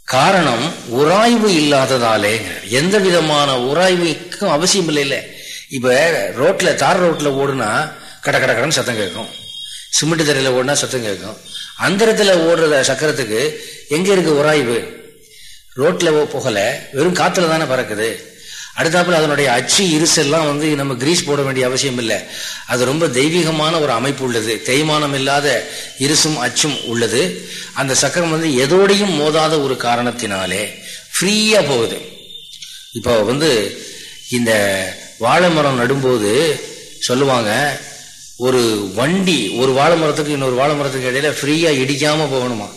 காரணம் உராய்வு இல்லாததாலே. எந்த விதமான உராய்வுக்கும் அவசியம் இல்லை இல்லை இப்ப ரோட்ல தார் ரோட்ல ஓடுனா கட கட கடன் சத்தம் கேட்கும். சிமெண்ட் தரையில ஓடுனா சத்தம் கேட்கும். அந்தரத்துல ஓடுற சக்கரத்துக்கு எங்க இருக்கு உராய்வு? ரோட்ல போகல. வெறும் காத்துல தானே பறக்குது. அடுத்தாப்புல அதனுடைய அச்சு இருசெல்லாம் வந்து நம்ம கிரீஸ் போட வேண்டிய அவசியம் இல்லை. அது ரொம்ப தெய்வீகமான ஒரு அமைப்பு உள்ளது. தேய்மானம் இல்லாத இருசும் அச்சும் உள்ளது. அந்த சக்கரம் வந்து எதோடையும் மோதாத ஒரு காரணத்தினாலே ஃப்ரீயாக போகுது. இப்போ வந்து இந்த வாழை மரம் நடும்போது சொல்லுவாங்க ஒரு வண்டி ஒரு வாழை மரத்துக்கு இன்னொரு வாழை மரத்துக்கு இடையில ஃப்ரீயாக இடிக்காமல் போகணுமா?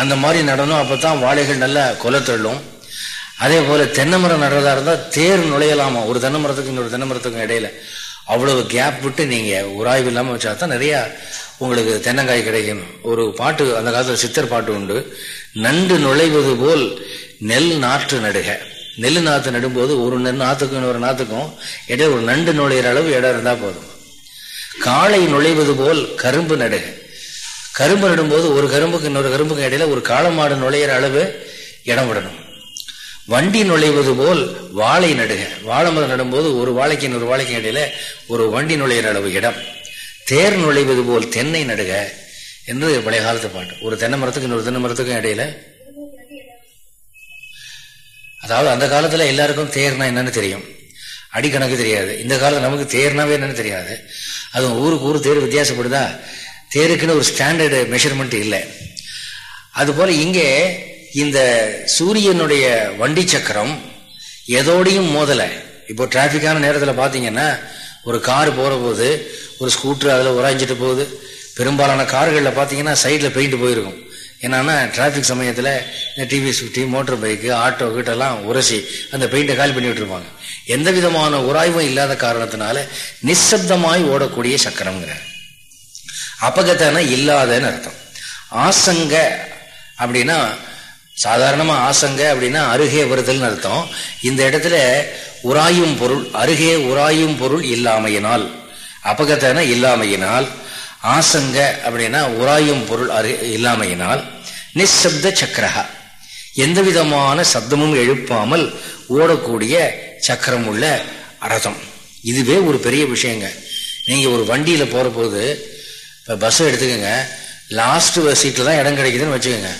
அந்த மாதிரி நடணும் அப்பதான் வாழைகள் நல்லா கொலை தள்ளும். அதே போல தென்னை மரம் நடுறதா இருந்தால் தேர் நுழையலாமா? ஒரு தென்னை மரத்துக்கு இன்னொரு தென்னை மரத்துக்கும் இடையில. அவ்வளவு கேப் விட்டு நீங்க உராய்வு இல்லாமல் வச்சா தான் நிறைய உங்களுக்கு தென்னங்காய் கிடைக்கும். ஒரு பாட்டு அந்த காலத்தில் சித்தர் பாட்டு உண்டு. நண்டு நுழைவது போல் நெல் நாற்று நடுக. நெல் நாற்று நடும்போது ஒரு நெல் நாத்துக்கும் இன்னொரு நாத்துக்கும் இடையே ஒரு நண்டு நுழையிற அளவு இடம் இருந்தால் போதும். காளை நுழைவது போல் கரும்பு நடுக. கரும்பு நடும்போது ஒரு கரும்புக்கு இன்னொரு கரும்புக்கு இடையில ஒரு காளமாடு நுழையிற அளவு இடம் விடணும். வண்டி நுழைவது போல் வாழை நடுக. வாழை மரம் நடும்போது ஒரு வாழைக்கு இன்னொரு வாழைக்கு இடையில ஒரு வண்டி நுழையிற அளவு இடம். தேர் நுழைவது போல் தென்னை நடுக என்று பழைய காலத்து பாட்டு. ஒரு தென்னை மரத்துக்கு இன்னொரு தென்னை மரத்துக்கும் இடையில அதாவது அந்த காலத்துல எல்லாருக்கும் தேர்னா என்னன்னு தெரியும். அடிக்கணக்கு தெரியாது. இந்த காலத்துல நமக்கு தேர்னாவே என்னன்னு தெரியாது. அதுவும் ஊருக்கு ஊர் தேர் வித்தியாசப்படுதா? தேருக்குன்னு ஒரு ஸ்டாண்டர்டு மெஷர்மெண்ட் இல்லை. அதுபோல இங்கே இந்த சூரியனுடைய வண்டி சக்கரம் எதோடையும் மோதலை. இப்போ டிராஃபிக்கான நேரத்தில் பார்த்தீங்கன்னா ஒரு கார் போகிற போது ஒரு ஸ்கூட்ரு அதில் உராய்ஞ்சிட்டு போகுது. பெரும்பாலான கார்களில் பார்த்தீங்கன்னா சைடில் பெயிண்ட் போயிருக்கும். என்னன்னா டிராஃபிக் சமயத்தில் இந்த TVS fifty motor bike auto கிட்டெல்லாம் உரசி அந்த பெயிண்டை காலி பண்ணி விட்டுருப்பாங்க. எந்த விதமான உராய்வும் இல்லாத காரணத்தினால நிசப்தமாய் ஓடக்கூடிய சக்கரம்ங்கிறார். அபகத்தன இல்லாதன்னு அர்த்தம். ஆசங்க அப்படின்னா சாதாரணமாக ஆசங்க அப்படின்னா அருகே வருதல்னு அர்த்தம். இந்த இடத்துல உராயும் பொருள் அருகே உராயும் பொருள் இல்லாமையினால் அபகத்தன இல்லாமையினால் ஆசங்க அப்படின்னா உராயும் பொருள் அரு இல்லாமையினால் நிசப்த சக்கரகா எந்த விதமான சப்தமும் எழுப்பாமல் ஓடக்கூடிய சக்கரம் உள்ள ரதம் இதுவே ஒரு பெரிய விஷயங்க. நீங்கள் ஒரு வண்டியில் போகிற போது இப்போ பஸ்ஸை எடுத்துக்கோங்க லாஸ்ட் சீட்டில் தான் இடம் கிடைக்குதுன்னு வச்சுக்கோங்க.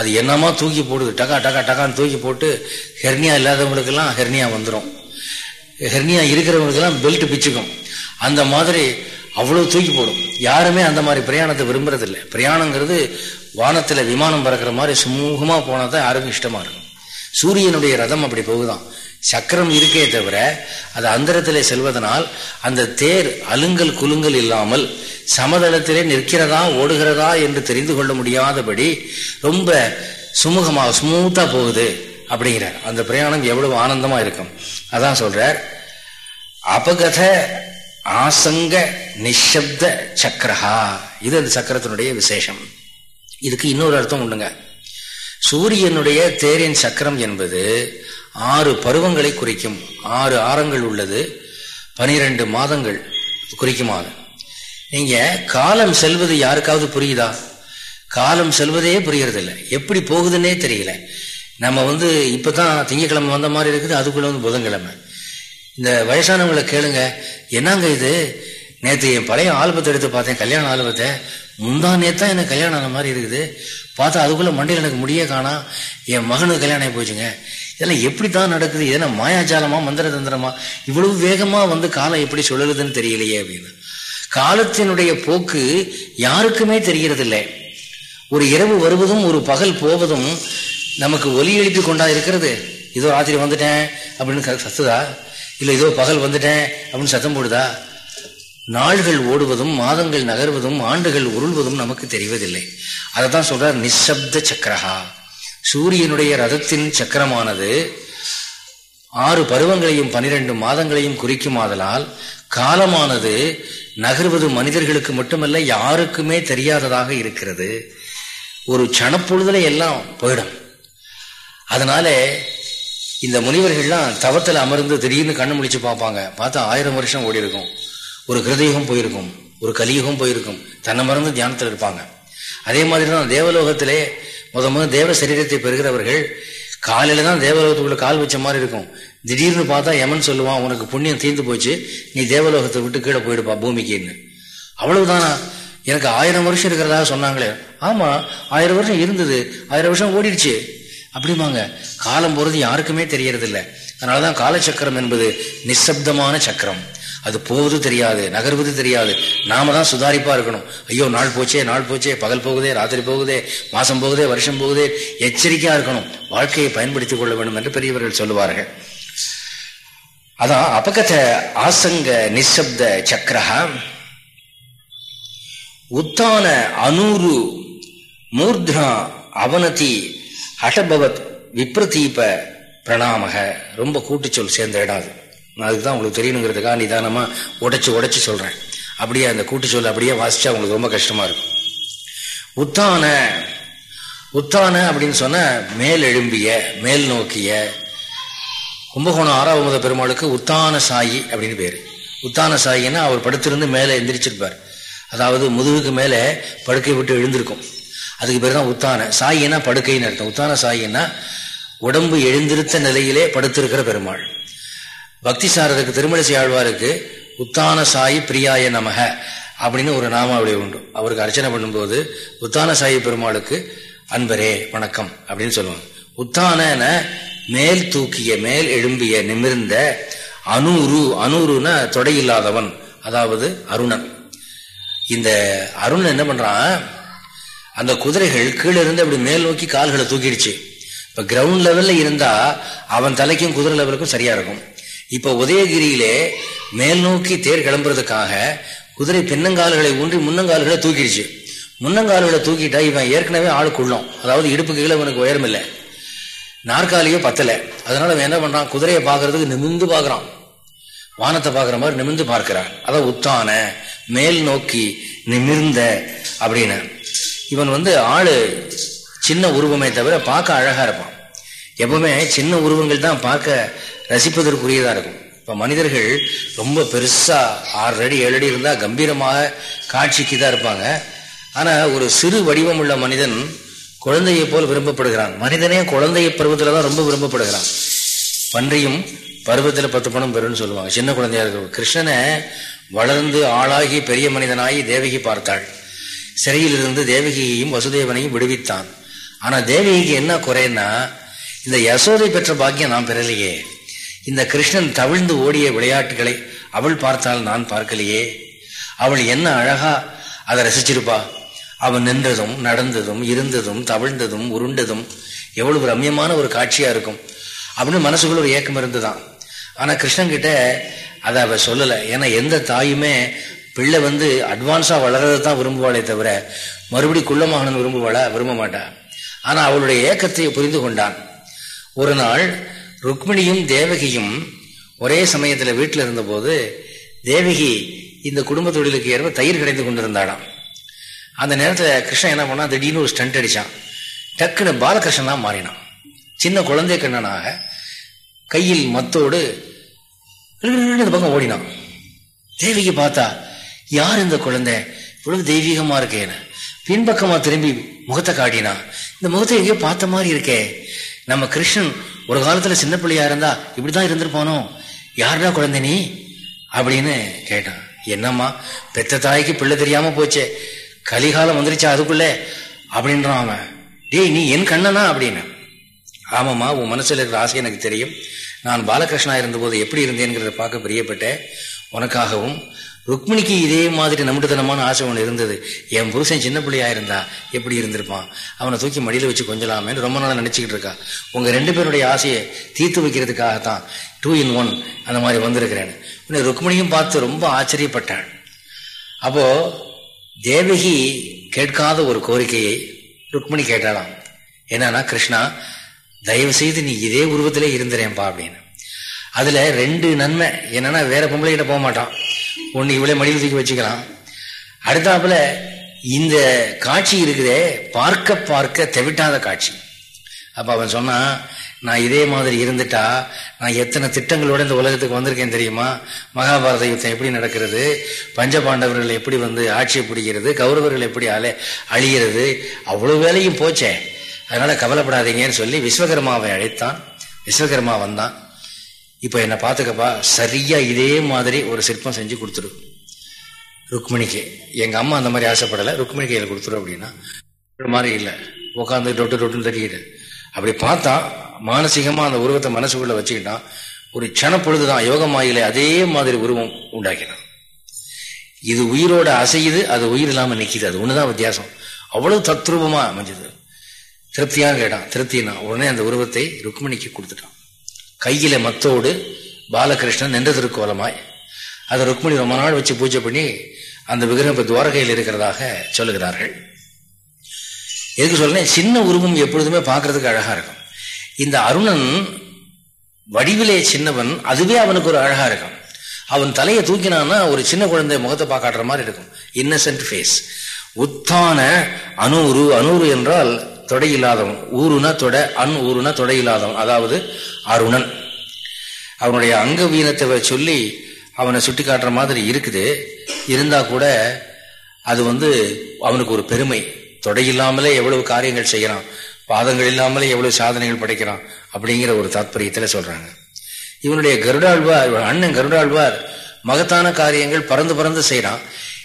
அது என்னமா தூக்கி போடுது. டக்கா டக்கா டக்கான்னு தூக்கி போட்டு ஹெர்னியா இல்லாதவங்களுக்கெல்லாம் ஹெர்னியா வந்துடும் ஹெர்னியா இருக்கிறவங்களுக்கெல்லாம் பெல்ட் பிச்சுக்கும். அந்த மாதிரி அவ்வளோ தூக்கி போடும். யாருமே அந்த மாதிரி பிரயாணத்தை விரும்புறதில்லை. பிரயாணங்கிறது வானத்தில் விமானம் பறக்கிற மாதிரி சுமூகமாக போனால் தான் யாருக்கும் இஷ்டமாக இருக்கும். சூரியனுடைய ரதம் அப்படி போகுதான். சக்கரம் இருக்கே தவிர அது அந்தரத்திலே செல்வதனால் அந்த தேர் அலுங்கல் குலுங்கல் இல்லாமல் சமதளத்திலே நிற்கிறதா ஓடுகிறதா என்று தெரிந்து கொள்ள முடியாதபடி ரொம்ப சுமூகமாக ஸ்மூத்தா போகுது அப்படிங்கிறார். அந்த பிரயாணம் எவ்வளவு ஆனந்தமா இருக்கும். அதான் சொல்றார் அபகத ஆசங்க நிஷப்த சக்கரஹா. இது அந்த சக்கரத்தினுடைய விசேஷம். இதுக்கு இன்னொரு அர்த்தம் உண்டுங்க. சூரியனுடைய தேரின் சக்கரம் என்பது ஆறு பருவங்களை குறிக்கும் ஆறு ஆரங்கள் உள்ளது. பனிரெண்டு மாதங்கள் குறிக்குமாக நீங்க காலம் செல்வது யாருக்காவது புரியுதா? காலம் செல்வதே புரியறதில்லை. எப்படி போகுதுன்னே தெரியல. நம்ம வந்து இப்பதான் திங்கக்கிழமை வந்த மாதிரி இருக்குது அதுக்குள்ள வந்து புதன்கிழமை. இந்த வயசானவங்களை கேளுங்க. என்னங்க இது? நேற்று என் பழைய ஆல்பத்தை எடுத்து பார்த்தேன் கல்யாண ஆல்பத்தை. முந்தா நேத்தான் எனக்கு கல்யாணம் ஆன மாதிரி இருக்குது. பார்த்தா அதுக்குள்ள மண்டையில் எனக்கு முடிய காணா. என் மகனுக்கு கல்யாணம் போச்சுங்க. இதெல்லாம் எப்படி தான் நடக்குது? இதெல்லாம் மாயாஜாலமா மந்திர தந்திரமா இவ்வளவு வேகமா வந்து காலம் எப்படி சொல்லுறதுன்னு தெரியலையே அப்படின்னு. காலத்தினுடைய போக்கு யாருக்குமே தெரிகிறதில்லை ஒரு இரவு வருவதும் ஒரு பகல் போவதும் நமக்கு ஒலி எழுப்பி கொண்டா இருக்கிறது. இதோ ராத்திரி வந்துட்டேன் அப்படின்னு சத்துதா? இல்லை இதோ பகல் வந்துட்டேன் அப்படின்னு சத்தம் போடுதா? நாள்கள் ஓடுவதும் மாதங்கள் நகர்வதும் ஆண்டுகள் உருள்வதும் நமக்கு தெரிவதில்லை. அதை தான் சொல்றார் நிசப்த சக்கரஹா. சூரியனுடைய ரதத்தின் சக்கரமானது ஆறு பருவங்களையும் பனிரெண்டு மாதங்களையும் குறிக்குமாதலால் காலமானது நகர்வது மனிதர்களுக்கு மட்டுமல்ல யாருக்குமே தெரியாததாக இருக்கிறது. ஒரு சனப்பொழுதுல எல்லாம் போயிடும். அதனால இந்த முனிவர்கள்லாம் தவத்தில் அமர்ந்து திடீர்னு கண்ணு முடிச்சு பார்ப்பாங்க. பார்த்தா ஆயிரம் வருஷம் ஓடி இருக்கும் ஒரு கிருதயுகம் போயிருக்கும். ஒரு கலியுகம் போயிருக்கும். தன்னை மறந்து தியானத்தில் இருப்பாங்க. அதே மாதிரி தான் தேவலோகத்திலே முத முதல் தேவ சரீரத்தை பெறுகிறவர்கள் காலையில தான் தேவலோகத்துக்குள்ள கால் வச்ச மாதிரி இருக்கும். திடீர்னு பார்த்தா யமன் சொல்லுவான் உனக்கு புண்ணியம் தீர்ந்து போச்சு. நீ தேவலோகத்தை விட்டு கீழே போயிடுப்பா பூமிக்குன்னு. அவ்வளவுதானா? எனக்கு ஆயிரம் வருஷம் இருக்கிறதா சொன்னாங்களே. ஆமா ஆயிரம் வருஷம் இருந்தது. ஆயிரம் வருஷம் ஓடிடுச்சு. அப்படிமாங்க காலம் போறது யாருக்குமே தெரியறது அதனாலதான் காலச்சக்கரம் என்பது நிசப்தமான சக்கரம். அது போவது தெரியாது நகர்வது தெரியாது. நாம தான் சுதாரிப்பா இருக்கணும். ஐயோ நாள் போச்சே நாள் போச்சே பகல் போகுதே ராத்திரி போகுதே மாசம் போகுதே வருஷம் போகுதே எச்சரிக்கையா இருக்கணும். வாழ்க்கையை பயன்படுத்திக் கொள்ள வேண்டும் என்று பெரியவர்கள் சொல்லுவார்கள். அதான் அபகத ஆசங்க நிசப்த சக்கரஹா. உத்தான அனூரு மூர்தா அவனதி ஹடபவத் விப்ரதீப பிரணாமக. ரொம்ப கூட்டுச்சொல் சேர்ந்த இடம் அது. அதுக்கு தான் உங்களுக்கு தெரியணுங்கிறதுக்காக நிதானமா உடைச்சு உடைச்சு சொல்றேன். அப்படியே அந்த கூட்டுச்சொல் அப்படியே வாசிச்சா உங்களுக்கு ரொம்ப கஷ்டமா இருக்கும். உத்தான உத்தான அப்படின்னு சொன்ன மேல் எழும்பிய மேல் நோக்கிய கும்பகோணம் ஆறாவது பெருமாளுக்கு உத்தான சாயி அப்படின்னு பேரு. உத்தான சாயின்னா அவர் படுத்திருந்து மேலே எந்திரிச்சிருப்பார். அதாவது முதுகுக்கு மேலே படுக்கை விட்டு எழுந்திருக்கும். அதுக்கு பேர் தான் உத்தான. சாயின்னா படுக்கைன்னு அர்த்தம். உத்தான சாயின்னா உடம்பு எழுந்திருத்த நிலையிலே படுத்திருக்கிற பெருமாள். பக்தி சாரதுக்கு திருமணிசை ஆழ்வாருக்கு உத்தான சாயி பிரியாய நமக அப்படின்னு ஒரு நாமாவளி உண்டு. அவருக்கு அர்ச்சனை பண்ணும்போது உத்தான சாயி பெருமாளுக்கு அன்பரே வணக்கம் அப்படின்னு சொல்லுவாங்க. உத்தான மேல் தூக்கிய மேல் எழும்பிய நிமிர்ந்த அனூரு அனூருன தொடையில்லாதவன் அதாவது அருணன். இந்த அருணன் என்ன பண்றான் அந்த குதிரைகள் கீழே இருந்து அப்படி மேல் நோக்கி கால்களை தூக்கிடுச்சு. இப்ப கிரவுண்ட் லெவல்ல இருந்தா அவன் தலைக்கும் குதிரை லெவலுக்கும் சரியா இருக்கும். இப்ப உதயகிரியிலே மேல் நோக்கி தேர் கிளம்புறதுக்காக குதிரை பின்னங்கால்களை ஊன்றி முன்னங்கால்களை தூக்கிடுச்சு. முன்னங்கால்களை தூக்கிட்டா இவன் ஏற்கனவே ஆளுக்குள்ளோம் அதாவது இடுப்பு கீழே இவனுக்கு உயரம் இல்லை. நாற்காலியே பத்தலை. அதனால அவன் என்ன பண்றான்? குதிரையை பார்க்கறதுக்கு நிமிந்து பார்க்கறான். வானத்தை பார்க்குற மாதிரி நிமிந்து பார்க்கிறான். அதான் உத்தான மேல் நோக்கி நிமிர்ந்த அப்படின்னு. இவன் வந்து ஆளு சின்ன உருவமே தவிர பார்க்க அழகா இருப்பான். எப்பவுமே சின்ன உருவங்கள் தான் பார்க்க ரசிப்பதற்குரியதா இருக்கும். இப்ப மனிதர்கள் ரொம்ப பெருசா ஆறு அடி ஏழு அடி இருந்தா கம்பீரமாக காட்சிக்கு தான் இருப்பாங்க. ஆனா ஒரு சிறு வடிவம் உள்ள மனிதன் குழந்தையை போல் விரும்பப்படுகிறான். மனிதனே குழந்தைய பருவத்தில் தான் ரொம்ப விரும்பப்படுகிறான். பன்றியும் பருவத்துல பத்து பணம் பெறும்னு சொல்லுவாங்க. சின்ன குழந்தையா இருக்க கிருஷ்ணனை வளர்ந்து ஆளாகி பெரிய மனிதனாகி தேவகி பார்த்தாள். சிறையிலிருந்து தேவகியையும் வசுதேவனையும் விடுவித்தான். ஆனா தேவகிக்கு என்ன குறைன்னா இந்த யசோதை பெற்ற பாக்கியம் நான் பெறலையே. இந்த கிருஷ்ணன் தவிழ்ந்து ஓடிய விளையாட்டுகளை அவள் பார்த்தால் நான் பார்க்கலையே. அவள் என்ன அழகா அதை ரசிச்சிருப்பா. அவன் நின்றதும் நடந்ததும் இருந்ததும் தவிழ்ந்ததும் உருண்டதும் எவ்வளவு ரம்யமான ஒரு காட்சியா இருக்கும். அப்படின்னு மனசுக்குள்ள ஒரு ஏக்கம் இருந்துதான். ஆனா கிருஷ்ணன் கிட்ட அதை அவ சொல்லலை. ஏன்னா எந்த தாயுமே பிள்ளை வந்து அட்வான்ஸா வளர்றதை தான் விரும்புவாளே தவிர மறுபடி குள்ளமாகனன் விரும்புவாளா? விரும்ப மாட்டா. ஆனா அவளுடைய ஏக்கத்தை புரிந்து கொண்டான். ஒரு நாள் ருக்மிணியும் தேவகியும் ஒரே சமயத்தில் வீட்டில் இருந்தபோது தேவகி இந்த குடும்ப தொழிலுக்கு ஏற்ப தயிர் கிடைத்து கொண்டிருந்தாடாம் அந்த நேரத்தில் கிருஷ்ணன் என்ன பண்ணா திடீர்னு ஒரு ஸ்டண்ட் அடிச்சான். டக்குன்னு பாலகிருஷ்ணனாக மாறினான். சின்ன குழந்தை கண்ணனாக கையில் மத்தோடு இந்த பக்கம் ஓடினான். தேவிக்கு பார்த்தா யார் இந்த குழந்தை? இவ்வளவு தெய்வீகமா இருக்கேன்னு. பின்பக்கமா திரும்பி முகத்தை காட்டினா இந்த முகத்தை எங்கேயோ பார்த்த மாதிரி இருக்கே. நம்ம கிருஷ்ணன் ஒரு காலத்துல சின்ன பிள்ளையா இருந்தா இப்படிதான் இருந்திருப்பானோ? யாருடா குழந்தை நீ? அப்படின்னு கேட்டான். என்னம்மா பெத்த தாய்க்கு பிள்ளை தெரியாம போச்சே. கலிகாலம் வந்துருச்சா அதுக்குள்ள? அப்படின்றான் அவன். டேய் நீ என் கண்ணனா? அப்படின்னு. ஆமாம்மா உன் மனசுல இருக்கிற ஆசை எனக்கு தெரியும். நான் பாலகிருஷ்ணா இருந்தபோது எப்படி இருந்தேங்கிறத பார்க்க பிரியப்பட்டேன். உனக்காகவும் ருக்மிணிக்கு இதே மாதிரி நம்பிட்டுத்தனமான ஆசை ஒன்று இருந்தது. என் புருஷன் சின்ன பிள்ளையா இருந்தா எப்படி இருந்திருப்பான்? அவனை தூக்கி மடியில் வச்சு கொஞ்சலாமேன்னு ரொம்ப நாளாக நினச்சிக்கிட்டு இருக்கா. உங்கள் ரெண்டு பேருடைய ஆசையை தீர்த்து வைக்கிறதுக்காகத்தான் டூ இன் ஒன் அந்த மாதிரி வந்திருக்கிறேன் ருக்மிணியும் பார்த்து ரொம்ப ஆச்சரியப்பட்டாள். அப்போ தேவகி கேட்காத ஒரு கோரிக்கையை ருக்மிணி கேட்டாலாம் என்னன்னா கிருஷ்ணா தயவு செய்து நீ இதே உருவத்திலே இருந்துறேன்ப்பா அப்படின்னு. அதுல ரெண்டு நன்மை. என்னன்னா வேற பொம்பளைகிட்ட போக மாட்டான். ஒன்று இவ்வளோ மடியில் தூக்கி வச்சுக்கலாம் அடுத்தாப்புல இந்த காட்சி இருக்குதே பார்க்க பார்க்க தெவிட்டாத காட்சி. அப்போ அவன் சொன்னான் நான் இதே மாதிரி இருந்துட்டா நான் எத்தனை திட்டங்களோட இந்த உலகத்துக்கு வந்திருக்கேன் தெரியுமா? மகாபாரத யுத்தம் எப்படி நடக்கிறது? பஞ்சபாண்டவர்கள் எப்படி வந்து ஆட்சியை பிடிக்கிறது? கௌரவர்கள் எப்படி அலை அழிகிறது? அவ்வளோ வேலையும் போச்சே. அதனால் கவலைப்படாதீங்கன்னு சொல்லி விஸ்வகர்மாவை அழைத்தான். விஸ்வகர்மா வந்தான். இப்போ என்னை பார்த்துக்கப்பா சரியாக இதே மாதிரி ஒரு சிற்பம் செஞ்சு கொடுத்துரு. ருக்மிணிக்கு. எங்கள் அம்மா அந்த மாதிரி ஆசைப்படலை. ருக்மிணி கையில் கொடுத்துரு அப்படின்னா மாதிரி இல்லை. உட்காந்து டொட்டு டொட்டுன்னு தெரியுது. அப்படி பார்த்தா மானசீகமாக அந்த உருவத்தை மனசுக்குள்ள வச்சுக்கிட்டான் ஒரு க்ஷணப்பொழுது பொழுதுதான் யோக மாயில அதே மாதிரி உருவம் உண்டாக்கினான் இது உயிரோட அசையுது அது உயிர் இல்லாமல் நிற்கிது அது ஒண்ணுதான் வித்தியாசம். அவ்வளவு தத்ரூபமாக அமைஞ்சது. திருப்தியாக கேட்டான். திருப்தினா உடனே அந்த உருவத்தை ருக்மிணிக்கு கொடுத்துட்டான். கையில மத்தோடு பாலகிருஷ்ணன் நின்ற திருக்கோலமாய். அதை ருக்மிணி ரொம்ப நாள் வச்சு பூஜை பண்ணி அந்த விக்கிரகம் இப்ப துவாரகையில் இருக்கிறதாக சொல்லுகிறார்கள். எதுக்கு சொல்றேன்? சின்ன உருவம் எப்பொழுதுமே பார்க்கறதுக்கு அழகா இருக்கும். இந்த அருணன் வடிவிலே சின்னவன் அதுவே அவனுக்கு ஒரு அழகா இருக்கும். அவன் தலையை தூக்கினான்னா ஒரு சின்ன குழந்தை முகத்தை பார்க்காட்டுற மாதிரி இருக்கும். இன்னசென்ட் ஃபேஸ் உத்தான அனூரு அனூரு என்றால் தொடை இல்லாதவன் ஊருனா தொடை அன் ஊருனா தொடை இல்லாதவன் அதாவது அருணன். அவனுடைய அங்க வீணத்தை சொல்லி அவனை சுட்டி காட்டுற மாதிரி இருக்குது. இருந்தா கூட அது வந்து அவனுக்கு ஒரு பெருமை. தொடை இல்லாமலே எவ்வளவு காரியங்கள் செய்யறான். பாதங்கள் இல்லாமலே எவ்வளவு சாதனைகள் படைக்கிறான் அப்படிங்கிற ஒரு தாத்பரியத்துல சொல்றாங்க. இவனுடைய கருடாழ்வார் அண்ணன் கருடாழ்வார் மகத்தான காரியங்கள் பறந்து பறந்து செய்யறான்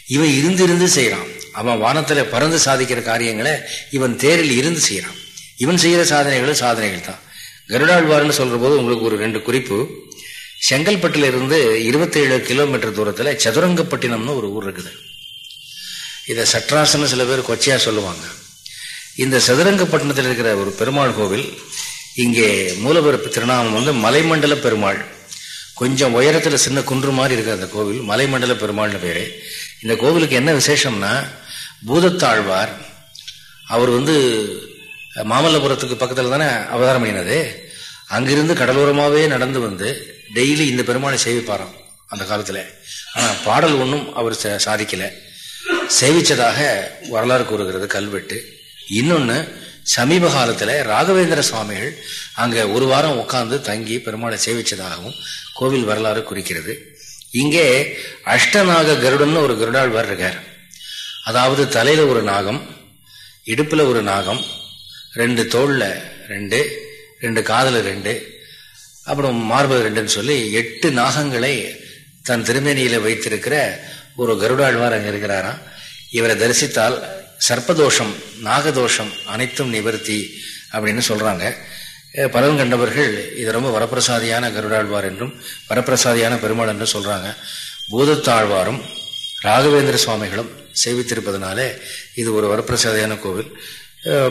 இவன் இருந்து இருந்து செய்யறான். அவன் வானத்துல பறந்து சாதிக்கிற காரியங்களை இவன் தேரில் இருந்து செய்யறான். இவன் செய்யற சாதனைகளும் சாதனைகள் தான். கருடாழ்வார்னு சொல்ற போது உங்களுக்கு ஒரு ரெண்டு குறிப்பு. செங்கல்பட்டுல இருந்து இருபத்தி ஏழு கிலோமீட்டர் தூரத்துல சதுரங்கப்பட்டினம்னு ஒரு ஊர் இருக்குது. இதை சட்ராசன்னு சில பேர் கொச்சையா சொல்லுவாங்க. இந்த சதுரங்கப்பட்டினத்தில் இருக்கிற ஒரு பெருமாள் கோவில் இங்கே மூலபரப்பு திருநாமம் வந்து மலைமண்டல பெருமாள் கொஞ்சம் உயரத்தில் சின்ன குன்று மாதிரி இருக்கிற அந்த கோவில் மலைமண்டல பெருமாள்னு பேரு. இந்த கோவிலுக்கு என்ன விசேஷம்னா பூதத்தாழ்வார் அவர் வந்து மாமல்லபுரத்துக்கு பக்கத்தில் தானே அவதாரம் பண்ணினது. அங்கிருந்து கடலோரமாகவே நடந்து வந்து டெய்லி இந்த பெருமானை சேவிப்பாராம் அந்த காலத்தில். ஆனால் பாடல் ஒன்றும் அவர் சாதிக்கலை. சேவிச்சதாக வரலாறு கூறுகிறது கல்வெட்டு. இன்னொன்று சமீப காலத்தில் ராகவேந்திர சுவாமிகள் அங்கே ஒரு வாரம் உட்கார்ந்து தங்கி பெருமாளை சேவிச்சதாகவும் கோவில் வரலாறு குறிக்கிறது. இங்கே அஷ்டநாக கருடன் ஒரு கருடாழ்வார் இருக்கார். அதாவது தலையில் ஒரு நாகம் இடுப்பில் ஒரு நாகம் ரெண்டு தோளில் ரெண்டு ரெண்டு காதில் ரெண்டு அப்புறம் மார்பு ரெண்டுன்னு சொல்லி எட்டு நாகங்களை தன் திருமேனியில் வைத்திருக்கிற ஒரு கருடாழ்வார் அங்கே இருக்கிறாராம். இவரை தரிசித்தால் சர்ப்பதோஷம் நாகதோஷம் அனைத்தும் நிவர்த்தி அப்படின்னு சொல்றாங்க. பலன் கண்டவர்கள் இது ரொம்ப வரப்பிரசாதியான கருடாழ்வார் என்றும் வரப்பிரசாதியான பெருமாள் என்றும் சொல்றாங்க. பூதத்தாழ்வாரும் ராகவேந்திர சுவாமிகளும் சேவித்திருப்பதனாலே இது ஒரு வரப்பிரசாதியான கோவில்.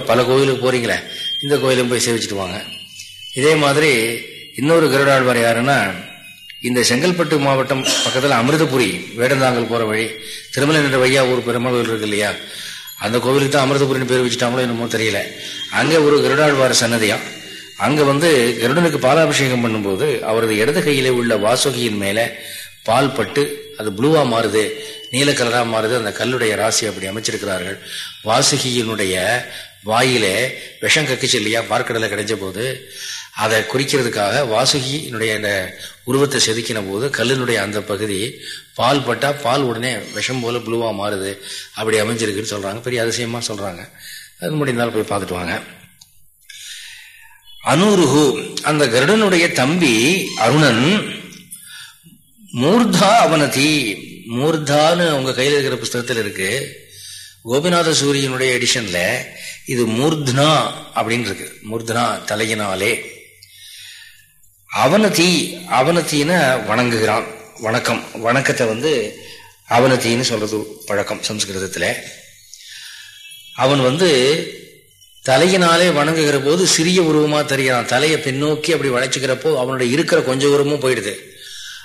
பல கோவிலுக்கு போறீங்களே இந்த கோயிலும் போய் சேவிச்சுட்டு வாங்க. இதே மாதிரி இன்னொரு கருடாழ்வார் யாருன்னா இந்த செங்கல்பட்டு மாவட்டம் பக்கத்தில் அமிர்தபுரி வேடந்தாங்கல் போற வழி திருமலை என்ற வையா ஒரு பெருமாள் இருக்கு இல்லையா? அந்த கோவிலுக்கு தான் அமிர்தபுரின்னு பேர் வச்சுட்டாங்களோ என்னமோ தெரியல. அங்கே ஒரு கருடாழ்வார் சன்னதியா. அங்கே வந்து கருடனுக்கு பாலாபிஷேகம் பண்ணும்போது அவரது இடது கையிலே உள்ள வாசுகியின் மேலே பால் பட்டு அது ப்ளூவாக மாறுது நீல கலராக மாறுது அந்த கல்லுடைய ராசி அப்படி அமைச்சிருக்கிறார்கள். வாசுகியினுடைய வாயிலே விஷம் கக்கிச்சு இல்லையா? பார்க்கடலை கிடைச்ச போது அதை குறிக்கிறதுக்காக வாசுகியினுடைய அந்த உருவத்தை செதுக்கின போது கல்லினுடைய அந்த பகுதி பால் பட்டா பால் உடனே விஷம் போல ப்ளூவா மாறுது. அப்படி அமைஞ்சிருக்குன்னு சொல்றாங்க. பெரிய அதிசயமா சொல்றாங்க. அது முடிந்தால் போய் பார்த்துட்டு வாங்க. அனுருகு அந்த கருடனுடைய தம்பி அருணன் மூர்தா அவனதி. மூர்தான்னு உங்க கையில் இருக்கிற புஸ்தகத்தில் இருக்கு. கோபிநாத சூரியனுடைய எடிஷன்ல இது மூர்த்னா அப்படின்னு இருக்கு மூர்த்னா தலையினாலே. அவனதி அவனத்தின வணங்குகிறான். வணக்கம். வணக்கத்தை வந்து அவனத்தின்னு சொல்றது பழக்கம் சம்ஸ்கிருதத்தில். அவன் வந்து தலையினாலே வணங்குகிற போது சிறிய உருவமா தெரிகிறான். தலையை பின்னோக்கி அப்படி வளைச்சுக்கிறப்போ அவனோட இருக்கிற கொஞ்சம் உருவமும் போயிடுது.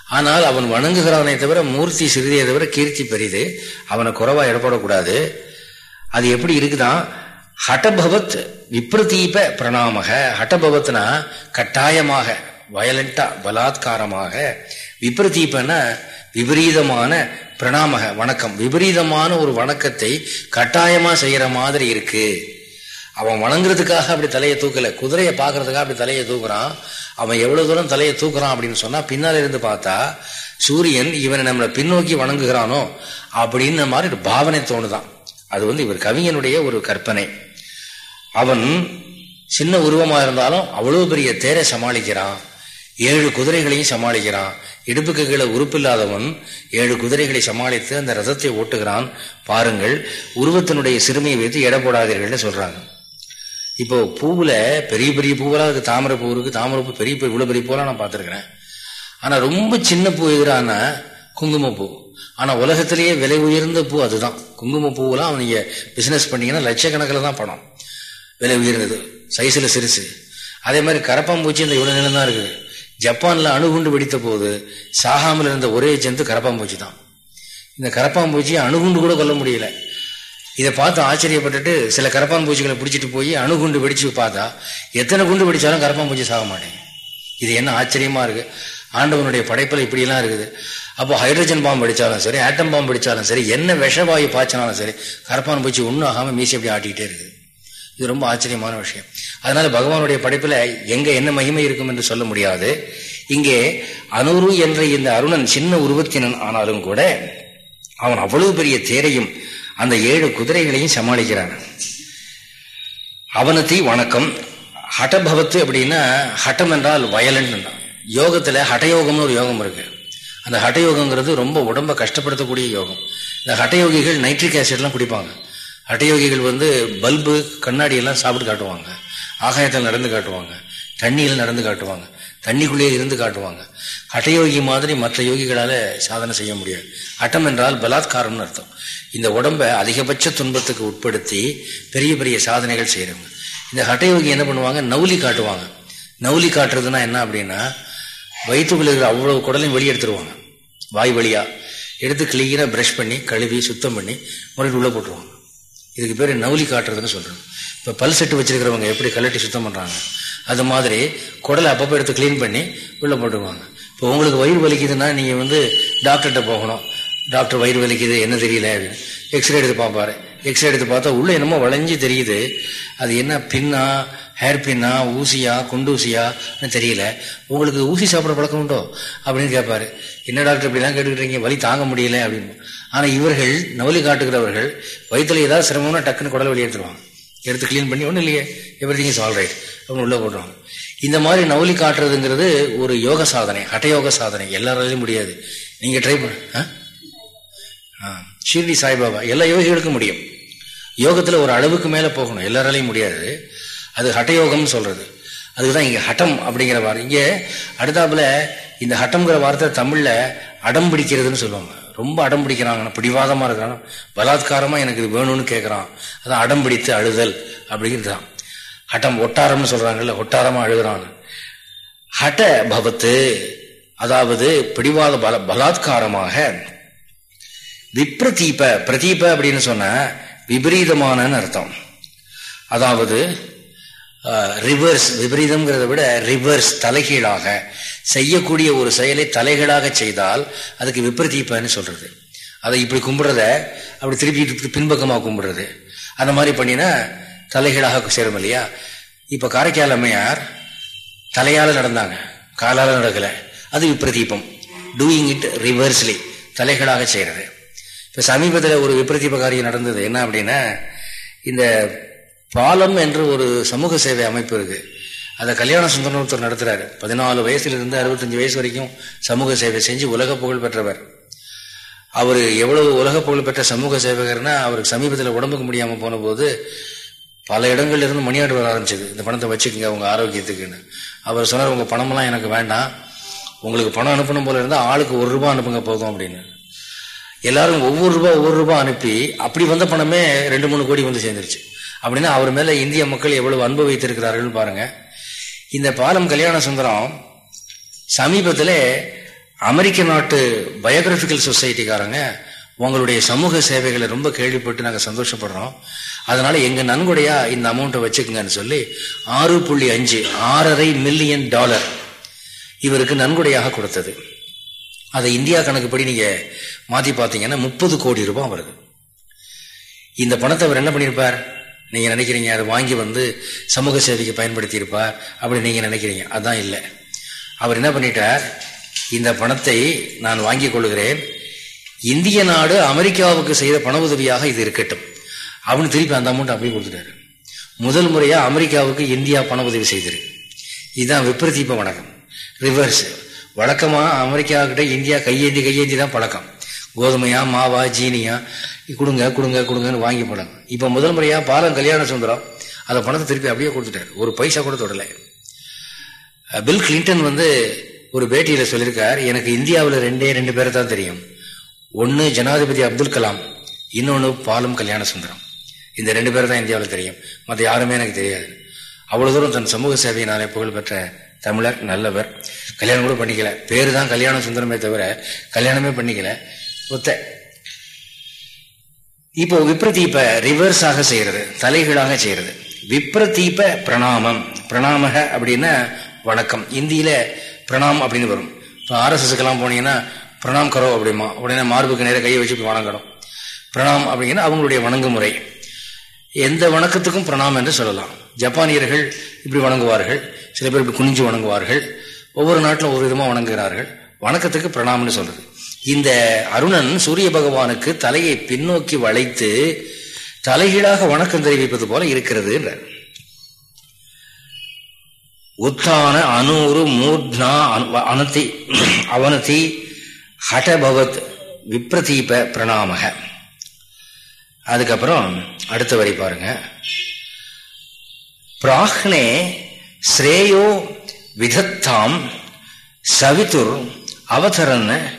ஆனால் அவன் வணங்குகிறானே தவிர மூர்த்தி சிறிதே தவிர கீர்த்தி பெரியது அவனை குறைவா இடப்படக்கூடாது. அது எப்படி இருக்குதான் ஹட்டபவத் விப்ரதீப பிரணாமக. ஹட்டபவத்னா கட்டாயமாக. வயலண்டா பலாத்காரமாக விபரீதீபன விபரீதமான பிரணாமக வணக்கம். விபரீதமான ஒரு வணக்கத்தை கட்டாயமா செய்யற மாதிரி இருக்கு. அவன் வணங்குறதுக்காக அப்படி தலையை தூக்கல குதிரையை பாக்குறதுக்காக அப்படி தலையை தூக்குறான். அவன் எவ்வளவு தூரம் தலையை தூக்குறான் அப்படின்னு சொன்னா பின்னால இருந்து பார்த்தா சூரியன் இவனை நம்மளை பின்னோக்கி வணங்குகிறானோ அப்படின்னு மாதிரி ஒரு பாவனை தோணுதான். அது வந்து இவர் கவிஞனுடைய ஒரு கற்பனை. அவன் சின்ன உருவமா இருந்தாலும் அவ்வளவு பெரிய தேரை சமாளிக்கிறான். ஏழு குதிரைகளையும் சமாளிக்கிறான். இடுப்புக்கு கீழே உறுப்பில்லாதவன் ஏழு குதிரைகளை சமாளித்து அந்த ரதத்தை ஓட்டுகிறான். பாருங்கள் உருவத்தினுடைய சிறுமையை வைத்து எடை போடாதீர்கள்னு சொல்றாங்க. இப்போ பூவில் பெரிய பெரிய பூவெல்லாம் அதுக்கு தாமரை பூ இருக்கு. தாமரை பூ பெரிய பெரிய இவ்வளோ பெரிய பூவெல்லாம் நான் பார்த்துருக்கிறேன். ஆனால் ரொம்ப சின்ன பூ எதிரான குங்குமப்பூ ஆனால் உலகத்திலேயே விலை உயர்ந்த பூ அதுதான். குங்கும பூவெல்லாம் நீங்க பிஸ்னஸ் பண்ணீங்கன்னா லட்சக்கணக்கில் தான் பணம். விலை உயர்ந்தது. சைஸில் சிறுசு. அதே மாதிரி கரப்பாம்பூச்சி இந்த இவ்வளோ நிலம் தான் இருக்குது. ஜப்பான்ல அணுகுண்டு வெடித்த போது சாகாமல் இருந்த ஒரே ஜந்து கரப்பாம்பூச்சி தான் இந்த கரப்பாம்பூச்சியை அணுகுண்டு கூட கொல்ல முடியல. இதை பார்த்து ஆச்சரியப்பட்டுட்டு சில கரப்பான் பூச்சிகளை பிடிச்சிட்டு போய் அணுகுண்டு வெடிச்சு பார்த்தா எத்தனை குண்டு வெடிச்சாலும் கரப்பாம்பூச்சி சாக மாட்டேங்க இது என்ன ஆச்சரியமா இருக்கு. ஆண்டவனுடைய படைப்பில் இப்படியெல்லாம் இருக்குது. அப்போ ஹைட்ரஜன் பாம்பு அடித்தாலும் சரி ஆட்டம் பாம்பு அடித்தாலும் சரி என்ன விஷவாயு பாய்ச்சினாலும் சரி கரப்பான் பூச்சி ஒன்றும் ஆகாமல் மீசி அப்படி ஆட்டிக்கிட்டே இருக்குது. இது ரொம்ப ஆச்சரியமான விஷயம். அதனால பகவானுடைய படைப்புல எங்க என்ன மகிமை இருக்கும் என்று சொல்ல முடியாது. இங்கே அனூரு என்ற இந்த அருணன் சின்ன உருவத்தினன் ஆனாலும் கூட அவன் அவ்வளவு பெரிய தேரையும் அந்த ஏழு குதிரைகளையும் சமாளிக்கிறான். அவனத்தி வணக்கம். ஹட்டபவத்து அப்படின்னா ஹட்டம் என்றால் வயலன் யோகத்துல ஹட்டயோகம்னு ஒரு யோகம் இருக்கு. அந்த ஹட்டயோகங்கிறது ரொம்ப உடம்ப கஷ்டப்படுத்தக்கூடிய யோகம். இந்த ஹட்டயோகிகள் நைட்ரிக் ஆசிட்லாம் குடிப்பாங்க. அட்டயோகிகள் வந்து பல்பு கண்ணாடி எல்லாம் சாப்பிட்டு காட்டுவாங்க. ஆகாயத்தில் நடந்து காட்டுவாங்க. தண்ணியில் நடந்து காட்டுவாங்க. தண்ணிக்குள்ளேயே இருந்து காட்டுவாங்க. அட்டயோகி மாதிரி மற்ற யோகிகளால் சாதனை செய்ய முடியாது. அட்டம் என்றால் பலாத்காரம்னு அர்த்தம். இந்த உடம்பை அதிகபட்ச துன்பத்துக்கு உட்படுத்தி பெரிய பெரிய சாதனைகள் செய்கிறவங்க இந்த ஹட்டயோகி என்ன பண்ணுவாங்க? நவுலி காட்டுவாங்க. நவுலி காட்டுறதுன்னா என்ன அப்படின்னா வயிற்றுக்குள்ள இருக்கிற அவ்வளவு குடலையும் வெளியே எடுத்துருவாங்க. வாய் வழியாக எடுத்து கிளீனாக ப்ரஷ் பண்ணி கழுவி சுத்தம் பண்ணி முறையில் உள்ளே போட்டுருவாங்க. இதுக்கு பேர் நவுலி காட்டுறதுன்னு சொல்கிறோம் இப்போ பல் செட்டு வச்சுருக்கிறவங்க எப்படி கலட்டி சுத்தம் பண்ணுறாங்க அது மாதிரி குடலை அப்பப்போ எடுத்து க்ளீன் பண்ணி உள்ளே போட்டுக்குவாங்க. இப்போ உங்களுக்கு வயிறு வலிக்குதுன்னா நீங்கள் வந்து டாக்டர்கிட்ட போகணும். டாக்டர் வயிறு வலிக்குது என்ன தெரியல அப்படின்னு. எக்ஸ்ரே எடுத்து பார்ப்பாரு. எக்ஸ்ரே எடுத்து பார்த்தா உள்ளே என்னமோ வளைஞ்சு தெரியுது. அது என்ன பின்னா ஹேர் பின்னா ஊசியா குண்டூசியான்னு தெரியல. உங்களுக்கு ஊசி சாப்பிட்ற பழக்கம் உண்டோ? அப்படின்னு கேட்பாரு. என்ன டாக்டர் இப்படிலாம் கேட்டுக்கிட்டீங்க வலி தாங்க முடியல அப்படின்னு. ஆனால் இவர்கள் நவலி காட்டுகிறவர்கள் வயிற்றுல ஏதாவது சிரமம்னா டக்குன்னு குடல் வெளியே எடுத்துருவாங்க. எடுத்து கிளீன் பண்ணி ஒன்றும் இல்லையே everything is all right அப்படின்னு உள்ளே போட்டுருவாங்க. இந்த மாதிரி நவலி காட்டுறதுங்கிறது ஒரு யோக சாதனை ஹட்டயோக சாதனை. எல்லாராலையும் முடியாது. நீங்கள் ட்ரை பண்ண ஷீர்டி சாய்பாபா எல்லா யோகிகளுக்கும் முடியும். யோகத்தில் ஒரு அளவுக்கு மேலே போகணும் எல்லாராலையும் முடியாது. அது ஹட்டயோகம்னு அதுக்கு தான் இங்கே ஹட்டம் அப்படிங்கிற வார்த்தை. இங்கே அடுத்தாப்புல இந்த ஹட்டம்ங்கிற வார்த்தை தமிழில் அடம் பிடிக்கிறதுன்னு சொல்லுவாங்க. ரொம்ப அடம் பிடிக்கிறாங்க பிடிவாதமாக இருக்கிறான். பலாத்காரமாக எனக்கு இது வேணும்னு கேட்குறான் அதான் அடம் பிடித்து அழுதல் அப்படிங்கிறது தான் ஒட்டாரம்னு சொல்கிறாங்கல்ல ஒட்டாரமாக அழுகிறான். ஹட பவத்து அதாவது பிடிவாத பல பலாத்காரமாக விப்ரதீப பிரதீப அப்படின்னு சொன்ன விபரீதமான அர்த்தம். அதாவது ரிவர்ஸ் விபரீதம்ங்கிறத விட ரிவர்ஸ் தலைகீழாக செய்யக்கூடிய ஒரு செயலை தலைகளாக செய்தால் அதுக்கு விபரீதீப்பன்னு சொல்றது. அதை இப்படி கும்பிடுறத அப்படி திருப்பி பின்பக்கமாக கும்பிடுறது. அந்த மாதிரி பண்ணினா தலைகளாக சேரும் இல்லையா? இப்போ காரைக்கால் அம்மையார் தலையால் நடந்தாங்க. காலால் நடக்கலை. அது விப்ரதீபம். டூயிங் இட் ரிவர்ஸ்லி தலைகளாக செய்கிறது இப்போ சமீபத்தில் ஒரு விப்ரதீப காரியம் நடந்தது. என்ன அப்படின்னா இந்த பாலம் என்று ஒரு சமூக சேவை அமைப்பு இருக்குது அதை கல்யாண சுந்தரத்தர் நடத்துறாரு. பதினாலு வயசுலேருந்து அறுபத்தஞ்சு வயசு வரைக்கும் சமூக சேவை செஞ்சு உலக புகழ் பெற்றவர். அவர் எவ்வளவு உலக புகழ் பெற்ற சமூக சேவகர்னா அவருக்கு சமீபத்தில் உடம்புக்கு முடியாமல் போன போது பல இடங்கள்ல இருந்து மணியாடு வர ஆரம்பிச்சது. இந்த பணத்தை வச்சுக்கோங்க உங்க ஆரோக்கியத்துக்குன்னு. அவர் சொன்னார் உங்க பணமெல்லாம் எனக்கு வேண்டாம். உங்களுக்கு பணம் அனுப்பணும் போல இருந்தால் ஆளுக்கு ஒரு ரூபா அனுப்புங்க போதும் அப்படின்னு. எல்லாரும் ஒவ்வொரு ரூபாய் ஒவ்வொரு ரூபாய் அனுப்பி அப்படி வந்த பணமே ரெண்டு மூணு கோடி வந்து சேர்ந்துருச்சு. அப்படின்னா அவர் மேல இந்திய மக்கள் எவ்வளவு அன்பு வைத்திருக்கிறார்கள் பாருங்க. இந்த பாலம் கல்யாண சுந்தரம் சமீபத்தில் அமெரிக்க நாட்டு பயோகிராபிக்கல் சொசைட்டிக்காரங்க உங்களுடைய சமூக சேவைகளை ரொம்ப கேள்விப்பட்டு நாங்கள் சந்தோஷப்படுறோம். அதனால எங்கள் நன்கொடையா இந்த அமௌண்ட்டை வச்சுக்கோங்கன்னு சொல்லி ஆறு புள்ளி அஞ்சு ஆறரை மில்லியன் டாலர் இவருக்கு நன்கொடையாக கொடுத்தது. அதை இந்தியா கணக்குப்படி நீங்கள் மாற்றி பார்த்தீங்கன்னா முப்பது கோடி ரூபாய் வருது இந்த பணத்தை அவர் என்ன பண்ணியிருப்பார்? நீங்க நினைக்கிறீங்க அதை வாங்கி வந்து சமூக சேவைக்கு பயன்படுத்தி இருப்பார் அப்படி நீங்க நினைக்கிறீங்க. அதான் இல்லை. அவர் என்ன பண்ணிட்டார்? இந்த பணத்தை நான் வாங்கி கொள்கிறேன். இந்திய நாடு அமெரிக்காவுக்கு செய்த பண உதவியாக இது இருக்கட்டும். அப்படின்னு திருப்பி அந்த அமௌண்ட் அப்படியே கொடுத்துட்டாரு. முதல் முறையா அமெரிக்காவுக்கு இந்தியா பண உதவி செய்திருக்கு இதுதான் விப்ரதீப வணக்கம். ரிவர்ஸ் வழக்கமா அமெரிக்காக்கிட்ட இந்தியா கையேந்தி கையேந்தி தான் பழக்கம். கோதுமையா மாவா ஜீனியா கொடுங்க கொடுங்க கொடுங்கன்னு வாங்கி பழக்கம் இப்போ முதல் முறையாக பாலம் கல்யாண சுந்தரம் அந்த பணத்தை திருப்பி அப்படியே கொடுத்துட்டாரு. ஒரு பைசா கூட தொடலை. பில் கிளின்டன் வந்து ஒரு பேட்டியில் சொல்லியிருக்கார் எனக்கு இந்தியாவில் ரெண்டே ரெண்டு பேரை தான் தெரியும். ஒன்று ஜனாதிபதி அப்துல் கலாம் இன்னொன்று பாலம் கல்யாண சுந்தரம். இந்த ரெண்டு பேர் தான் இந்தியாவில் தெரியும். மற்ற யாருமே எனக்கு தெரியாது. அவ்வளோ தூரம் தன் சமூக சேவையினாலே புகழ்பெற்ற தமிழர் நல்லவர். கல்யாணம் கூட பண்ணிக்கல. பேரு தான் கல்யாண சுந்தரமே தவிர கல்யாணமே பண்ணிக்கல. ஒத்த இப்போ விப்ரதீப ரிவர்ஸாக செய்யறது தலைகளாக செய்யறது. விப்ரதீப பிரணாமம். பிரணாமக அப்படின்னா வணக்கம். இந்தியில பிரணாம் அப்படின்னு வரும். இப்போ ஆர்எஸ்எஸ்க்கெல்லாம் போனீங்கன்னா பிரணாம் கரோ அப்படிமா உடனே மார்புக்கு நேரம் கையை வச்சு வணங்கணும். பிரணாம் அப்படிங்கன்னா அவங்களுடைய வணங்கு முறை எந்த வணக்கத்துக்கும் பிரணாம் என்று சொல்லலாம். ஜப்பானியர்கள் இப்படி வணங்குவார்கள். சில பேர் இப்படி குனிஞ்சு வணங்குவார்கள். ஒவ்வொரு நாட்டிலும் ஒவ்வொரு விதமாக வணங்குகிறார்கள். வணக்கத்துக்கு பிரணாம்னு சொல்றது. இந்த அருணன் சூரிய பகவானுக்கு தலையை பின்னோக்கி வளைத்து தலைகீழாக வணக்கம் தெரிவிப்பது போல இருக்கிறது என்றார். உத்தான அனூறு மூர்த்னா அனதி அவனதி ஹடபவத் விப்ரதீப பிரணாமக. அதுக்கப்புறம் அடுத்த வரி பாருங்க. பிராக்னே ஸ்ரேயோ விதத்தாம் சவிதுர் அவதரன்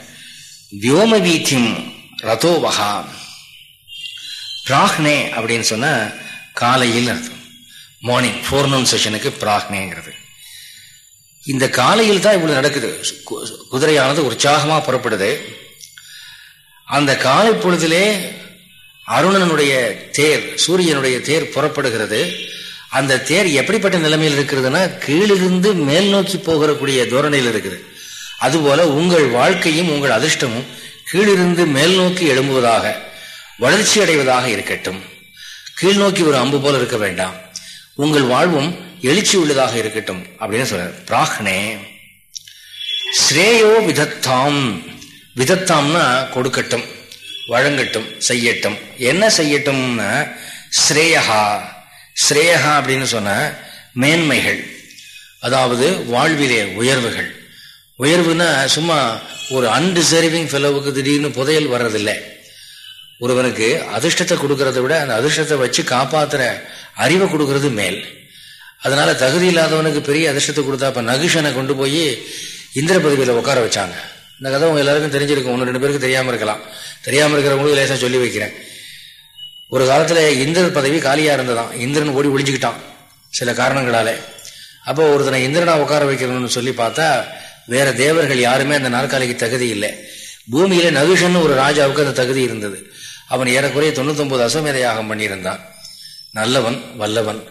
வியோமவீதிம் ரதோவகா பிராக்னே அப்படின்னு சொன்ன காலையில் அர்த்தம் மார்னிங் ஃபோர்னூன் செஷனுக்கு பிராக்னேங்கிறது இந்த காலையில் தான் இவ்வளவு நடக்குது குதிரையானது உற்சாகமா புறப்படுது அந்த காலை பொழுதிலே அருணனுடைய தேர் சூரியனுடைய தேர் புறப்படுகிறது அந்த தேர் எப்படிப்பட்ட நிலைமையில் இருக்கிறதுனா கீழிருந்து மேல் நோக்கி போகக்கூடிய தோரணையில் இருக்குது அதுபோல உங்கள் வாழ்க்கையும் உங்கள் அதிர்ஷ்டமும் கீழிருந்து மேல் நோக்கி எழும்புவதாக வளர்ச்சி அடைவதாக இருக்கட்டும். கீழ் நோக்கி ஒரு அம்பு போல இருக்க வேண்டாம். உங்கள் வாழ்வும் எழுச்சி உள்ளதாக இருக்கட்டும் அப்படின்னு சொல்ற பிராக்னே. ஸ்ரேயோ விதத்தாம். விதத்தாம்னா கொடுக்கட்டும் வழங்கட்டும் செய்யட்டும். என்ன செய்யட்டும்னா ஸ்ரேயஹா. ஸ்ரேயஹா அப்படின்னு சொன்ன மேன்மைகள் அதாவது வாழ்விலே உயர்வுகள். உயர்வுனா சும்மா ஒரு அன்டிசர்விங் ஃபெலோவுக்கு திடீர்னு புதையல் வர்றதில்லை. ஒருவனுக்கு அதிர்ஷ்டத்தை கொடுக்கறத விட அந்த அதிர்ஷ்டத்தை வச்சு காப்பாத்துற அறிவை கொடுக்கறது மேல். அதனால தகுதி இல்லாதவனுக்கு பெரிய அதிர்ஷ்டத்தை கொடுத்தா அப்ப நகுஷனை கொண்டு போய் இந்திர பதவியில உட்கார வச்சாங்க. இந்த கதை உங்க எல்லாருக்கும் தெரிஞ்சிருக்கும். ஒன்று ரெண்டு பேருக்கு தெரியாம இருக்கலாம். தெரியாம இருக்கிறவங்களுக்கு லேசா சொல்லி வைக்கிறேன். ஒரு காலத்துல இந்திரன் பதவி காலியா இருந்ததான் இந்திரன் ஓடி ஒழிஞ்சுக்கிட்டான் சில காரணங்களால. அப்போ ஒருத்தனை இந்திரனா உட்கார வைக்கணும்னு சொல்லி பார்த்தா வேற தேவர்கள் யாருமே அந்த நாற்காலிக்கு தகுதி இல்லை. பூமியில நகுஷன் ஒரு ராஜாவுக்கு அந்த தகுதி இருந்தது. அவன் ஏறக்குறைய தொண்ணூத்தொன்பது அசமேத யாகம் பண்ணியிருந்தான். நல்லவன் வல்லவன்.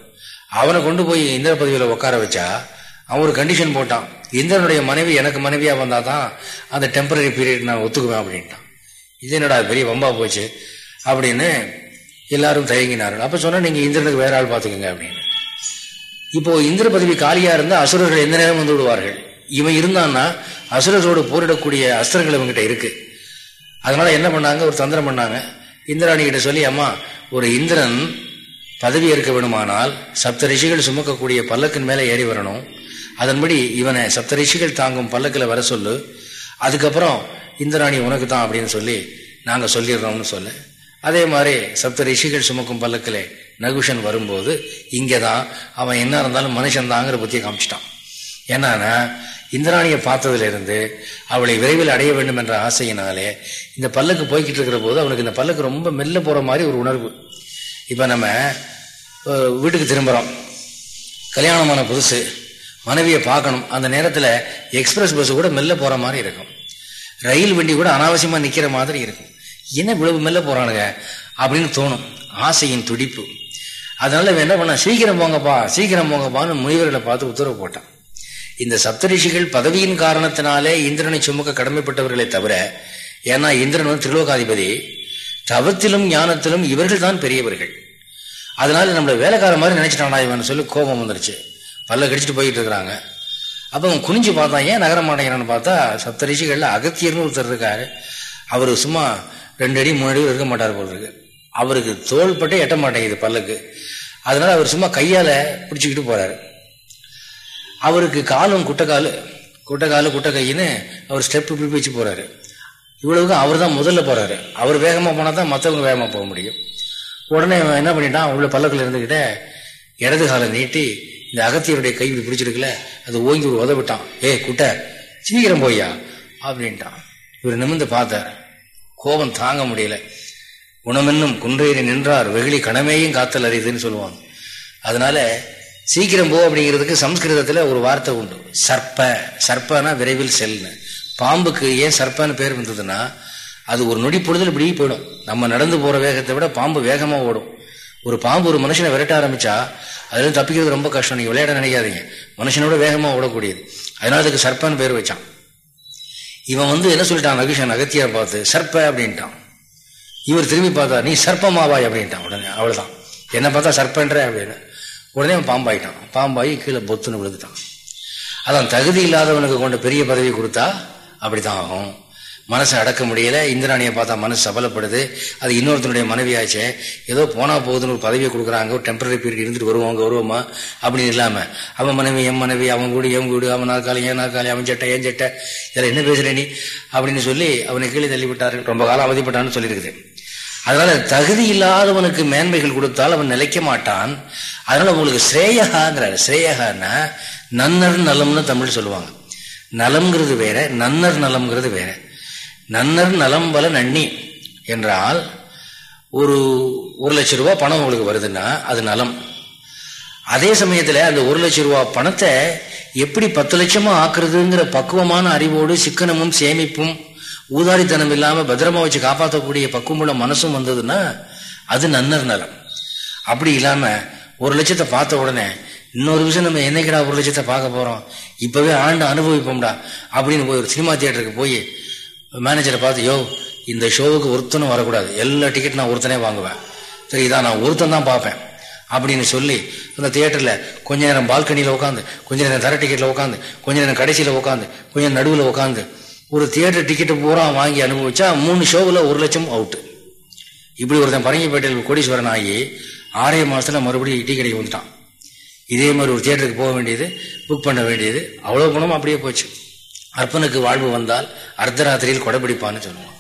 அவனை கொண்டு போய் இந்திர பதவியில உட்கார வச்சா அவன் ஒரு கண்டிஷன் போட்டான். இந்திரனுடைய மனைவி எனக்கு மனைவியா வந்தா தான் அந்த டெம்பரரி பீரியட் நான் ஒத்துக்குவேன் அப்படின்ட்டான். இது என்னடா பெரிய வம்பா போச்சு? அப்படின்னு எல்லாரும் தயங்கினார்கள். அப்ப சொன்னா நீங்க இந்திரனுக்கு வேற ஆள் பாத்துக்கோங்க அப்படின்னு. இப்போ இந்திர பதவி காலியா இருந்தா அசுரர்கள் எந்த நேரம் வந்து விடுவார்கள். இவன் இருந்தான்னா அசுரரோடு போரிடக்கூடிய அஸ்திரங்கள் இவங்கிட்ட இருக்கு. அதனால என்ன பண்ணாங்க? ஒரு தந்திரம் பண்ணாங்க. இந்திராணி கிட்ட சொல்லி அம்மா ஒரு இந்திரன் பதவி ஏற்க வேணுமானால் சப்த ரிஷிகள் சுமக்கக்கூடிய பல்லக்கின் மேலே ஏறி வரணும். அதன்படி இவனை சப்த ரிஷிகள் தாங்கும் பல்லக்கில் வர சொல்லு. அதுக்கப்புறம் இந்திராணி உனக்கு தான் அப்படின்னு சொல்லி நாங்கள் சொல்லிடுறோம்னு சொல்ல. அதே மாதிரி சப்த ரிஷிகள் சுமக்கும் பல்லக்கில் நகுஷன் வரும்போது இங்கே தான் அவன் என்ன இருந்தாலும் மனுஷன் தாங்கிற புத்தியை காமிச்சிட்டான். என்னன்னா இந்திராணியை பார்த்ததுலேருந்து அவளை விரைவில் அடைய வேண்டும் என்ற ஆசையினாலே இந்த பல்லுக்கு போய்கிட்டு இருக்கிற போது அவனுக்கு இந்த பல்லுக்கு ரொம்ப மெல்ல போகிற மாதிரி ஒரு உணர்வு. இப்போ நம்ம வீட்டுக்கு திரும்புகிறோம் கல்யாணமான புதுசு. மனைவியை பார்க்கணும். அந்த நேரத்தில் எக்ஸ்பிரஸ் பஸ் கூட மெல்ல போகிற மாதிரி இருக்கும். ரயில் வண்டி கூட அனாவசியமாக நிற்கிற மாதிரி இருக்கும். என்ன இவ்வளவு மெல்ல போகிறானுங்க அப்படின்னு தோணும். ஆசையின் துடிப்பு. அதனால என்ன பண்ண சீக்கிரம் போங்கப்பா சீக்கிரம் போங்கப்பான்னு முனிவர்களை பார்த்து உத்தரவு போட்டான். இந்த சப்தரிஷிகள் பதவியின் காரணத்தினாலே இந்திரனை சுமக்க கடமைப்பட்டவர்களே தவிர ஏன்னா இந்திரன் வந்து திருலோகாதிபதி தவத்திலும் ஞானத்திலும் இவர்கள் தான் பெரியவர்கள். அதனால நம்மளை வேலைக்கார மாதிரி நினைச்சிட்டானா இவன் சொல்லி கோபம் வந்துருச்சு. பல்ல கடிச்சிட்டு போயிட்டு இருக்கிறாங்க. அப்போ அவன் குனிஞ்சு பார்த்தான் ஏன் நகர மாட்டேங்கிறான்னு பார்த்தா சப்தரிஷிகளில் அகத்தியர்னு ஒருத்தர் இருக்காரு. அவர் சும்மா ரெண்டு அடி மூணு அடி இருக்க மாட்டார் போல் இருக்கு. அவருக்கு தோள்பட்டே எட்ட மாட்டேங்குது பல்லுக்கு. அதனால அவர் சும்மா கையால் பிடிச்சிக்கிட்டு போறாரு. அவருக்கு காலும் குட்டைக்காலு குட்டைக்காலு குட்டை கையின்னு அவர் ஸ்டெப்பு பிடிப்பிச்சு போகிறாரு இவ்வளவுக்கும் அவர் தான் முதல்ல போகிறாரு அவர் வேகமாக போனால் தான் மற்றவங்க வேகமாக போக முடியும். உடனே என்ன பண்ணிட்டான்? உள்ள பல்லக்கில் இருந்துக்கிட்ட இடது காலை நீட்டி இந்த அகத்தியருடைய கை இப்படி பிடிச்சிருக்கல அது ஓங்கி ஒரு உதவிட்டான் ஏ குட்டை சீக்கிரம் போய்யா அப்படின்ட்டான். இவர் நிமிந்து பார்த்தார். கோபம் தாங்க முடியல. குணமென்னும் குன்றேறி நின்றார் வெகுளி கணமேயும் காத்தல் அறியுதுன்னு சொல்லுவாங்க. அதனால சீக்கிரம் போ அப்படிங்கிறதுக்கு சம்ஸ்கிருதத்தில் ஒரு வார்த்தை உண்டு. சர்ப்ப. சர்ப்பனா விரைவில் செல்னு. பாம்புக்கு ஏன் சர்ப்பன்னு பேர் வந்ததுன்னா அது ஒரு நொடி பொழுதில் இப்படி போயிடும். நம்ம நடந்து போற வேகத்தை விட பாம்பு வேகமாக ஓடும். ஒரு பாம்பு ஒரு மனுஷனை விரட்ட ஆரம்பிச்சா அதுலேருந்து தப்பிக்கிறது ரொம்ப கஷ்டம். நீங்கள் விளையாட நினைக்காதீங்க. மனுஷனோட வேகமாக ஓடக்கூடியது. அதனால அதுக்கு சர்ப்பன்னு பேர் வச்சான். இவன் வந்து என்ன சொல்லிட்டான்? நகிஷன் அகத்தியா பார்த்து சர்ப்ப அப்படின்ட்டான். இவர் திரும்பி பார்த்தா நீ சர்ப்பமாவாய் அப்படின்ட்டான் உடனே. அவ்வளோதான் என்ன பார்த்தா சர்ப்பன்ற அப்படின்னு. உடனே அவன் பாம்பாயிட்டான். பாம்பாயி கீழே பொத்துன்னு விழுந்துட்டான். அதான் தகுதி இல்லாதவனுக்கு கொண்ட பெரிய பதவி கொடுத்தா அப்படித்தான் ஆகும். மனசை அடக்க முடியல. இந்திராணியை பார்த்தா மனசு சபலப்படுது. அது இன்னொருத்தனுடைய மனைவியாச்சே. ஏதோ போனா போகுதுன்னு ஒரு பதவியை கொடுக்குறாங்க. ஒரு டெம்பரரி பீரியட் இருந்துட்டு வருவாங்க வருவோமா? அப்படின்னு இல்லாம அவன் மனைவி என் மனைவி அவன் கூட என் வீடு அவன் நாற்காலி ஏன் நாற்காலி அவன் சட்டை ஏன் சட்டை. இதில் என்ன பேசுற நீ? அப்படின்னு சொல்லி அவனை கீழே தள்ளிவிட்டாரு ரொம்ப காலம் அவதிப்பட்டான்னு சொல்லியிருக்குது. அதனால தகுதி இல்லாதவனுக்கு மேன்மைகள் கொடுத்தால் அவன் நிலைக்க மாட்டான். அதனால உங்களுக்கு ஸ்ரேயகாங்கிறார். ஸ்ரேயகான்னா நன்னர் நலம்னு தமிழ் சொல்லுவாங்க. நலம்ங்கிறது வேற நன்னர் நலம்ங்கிறது வேற. நன்னர் நலம் பல நன்னி என்றால் ஒரு ஒரு லட்சம் ரூபா பணம் உங்களுக்கு வருதுன்னா அது நலம். அதே சமயத்தில் அந்த ஒரு லட்சம் ரூபா பணத்தை எப்படி பத்து லட்சமா ஆக்குறதுங்கிற பக்குவமான அறிவோடு சிக்கனமும் சேமிப்பும் ஊதாரித்தனம் இல்லாம பத்திரமா வச்சு காப்பாற்றக்கூடிய பக்குவமுள்ள மனசும் வந்ததுன்னா அது நன்னர் நலம். அப்படி இல்லாம ஒரு லட்சத்தை பார்த்த உடனே இன்னொரு விஷயம் நம்ம என்னைக்கடா ஒரு லட்சத்தை பார்க்க போறோம்? இப்பவே ஆண்டு அனுபவிப்போம்டா அப்படின்னு போய் ஒரு சினிமா தியேட்டருக்கு போய் மேனேஜரை பார்த்து யோ இந்த ஷோவுக்கு ஒருத்தனும் வரக்கூடாது. எல்லா டிக்கெட் நான் ஒருத்தனே வாங்குவேன். சரி இதான் நான் ஒருத்தன் தான் பார்ப்பேன். அப்படின்னு சொல்லி அந்த தியேட்டரில் கொஞ்ச நேரம் பால்கனியில் உட்காந்து கொஞ்ச நேரம் தர டிக்கெட்டில் உட்காந்து கொஞ்ச நேரம் கடைசியில் உட்காந்து கொஞ்சம் நடுவில் உட்காந்து ஒரு தியேட்டர் டிக்கெட்டு பூரா வாங்கி அனுபவிச்சா மூணு ஷோவில் ஒரு லட்சம் அவுட்டு இப்படி ஒருத்தன் பரங்கிப்பேட்டையில் கோடீஸ்வரன் ஆகி ஆறே மாதத்தில் மறுபடியும் டீ கடைக்கு வந்துட்டான். இதே மாதிரி ஒரு தியேட்டருக்கு போக வேண்டியது புக் பண்ண வேண்டியது. அவ்வளோ பணமும் அப்படியே போச்சு. அர்ப்பனுக்கு வாழ்வு வந்தால் அர்த்தராத்திரியில் கொடைபிடிப்பான்னு சொல்லுவான்.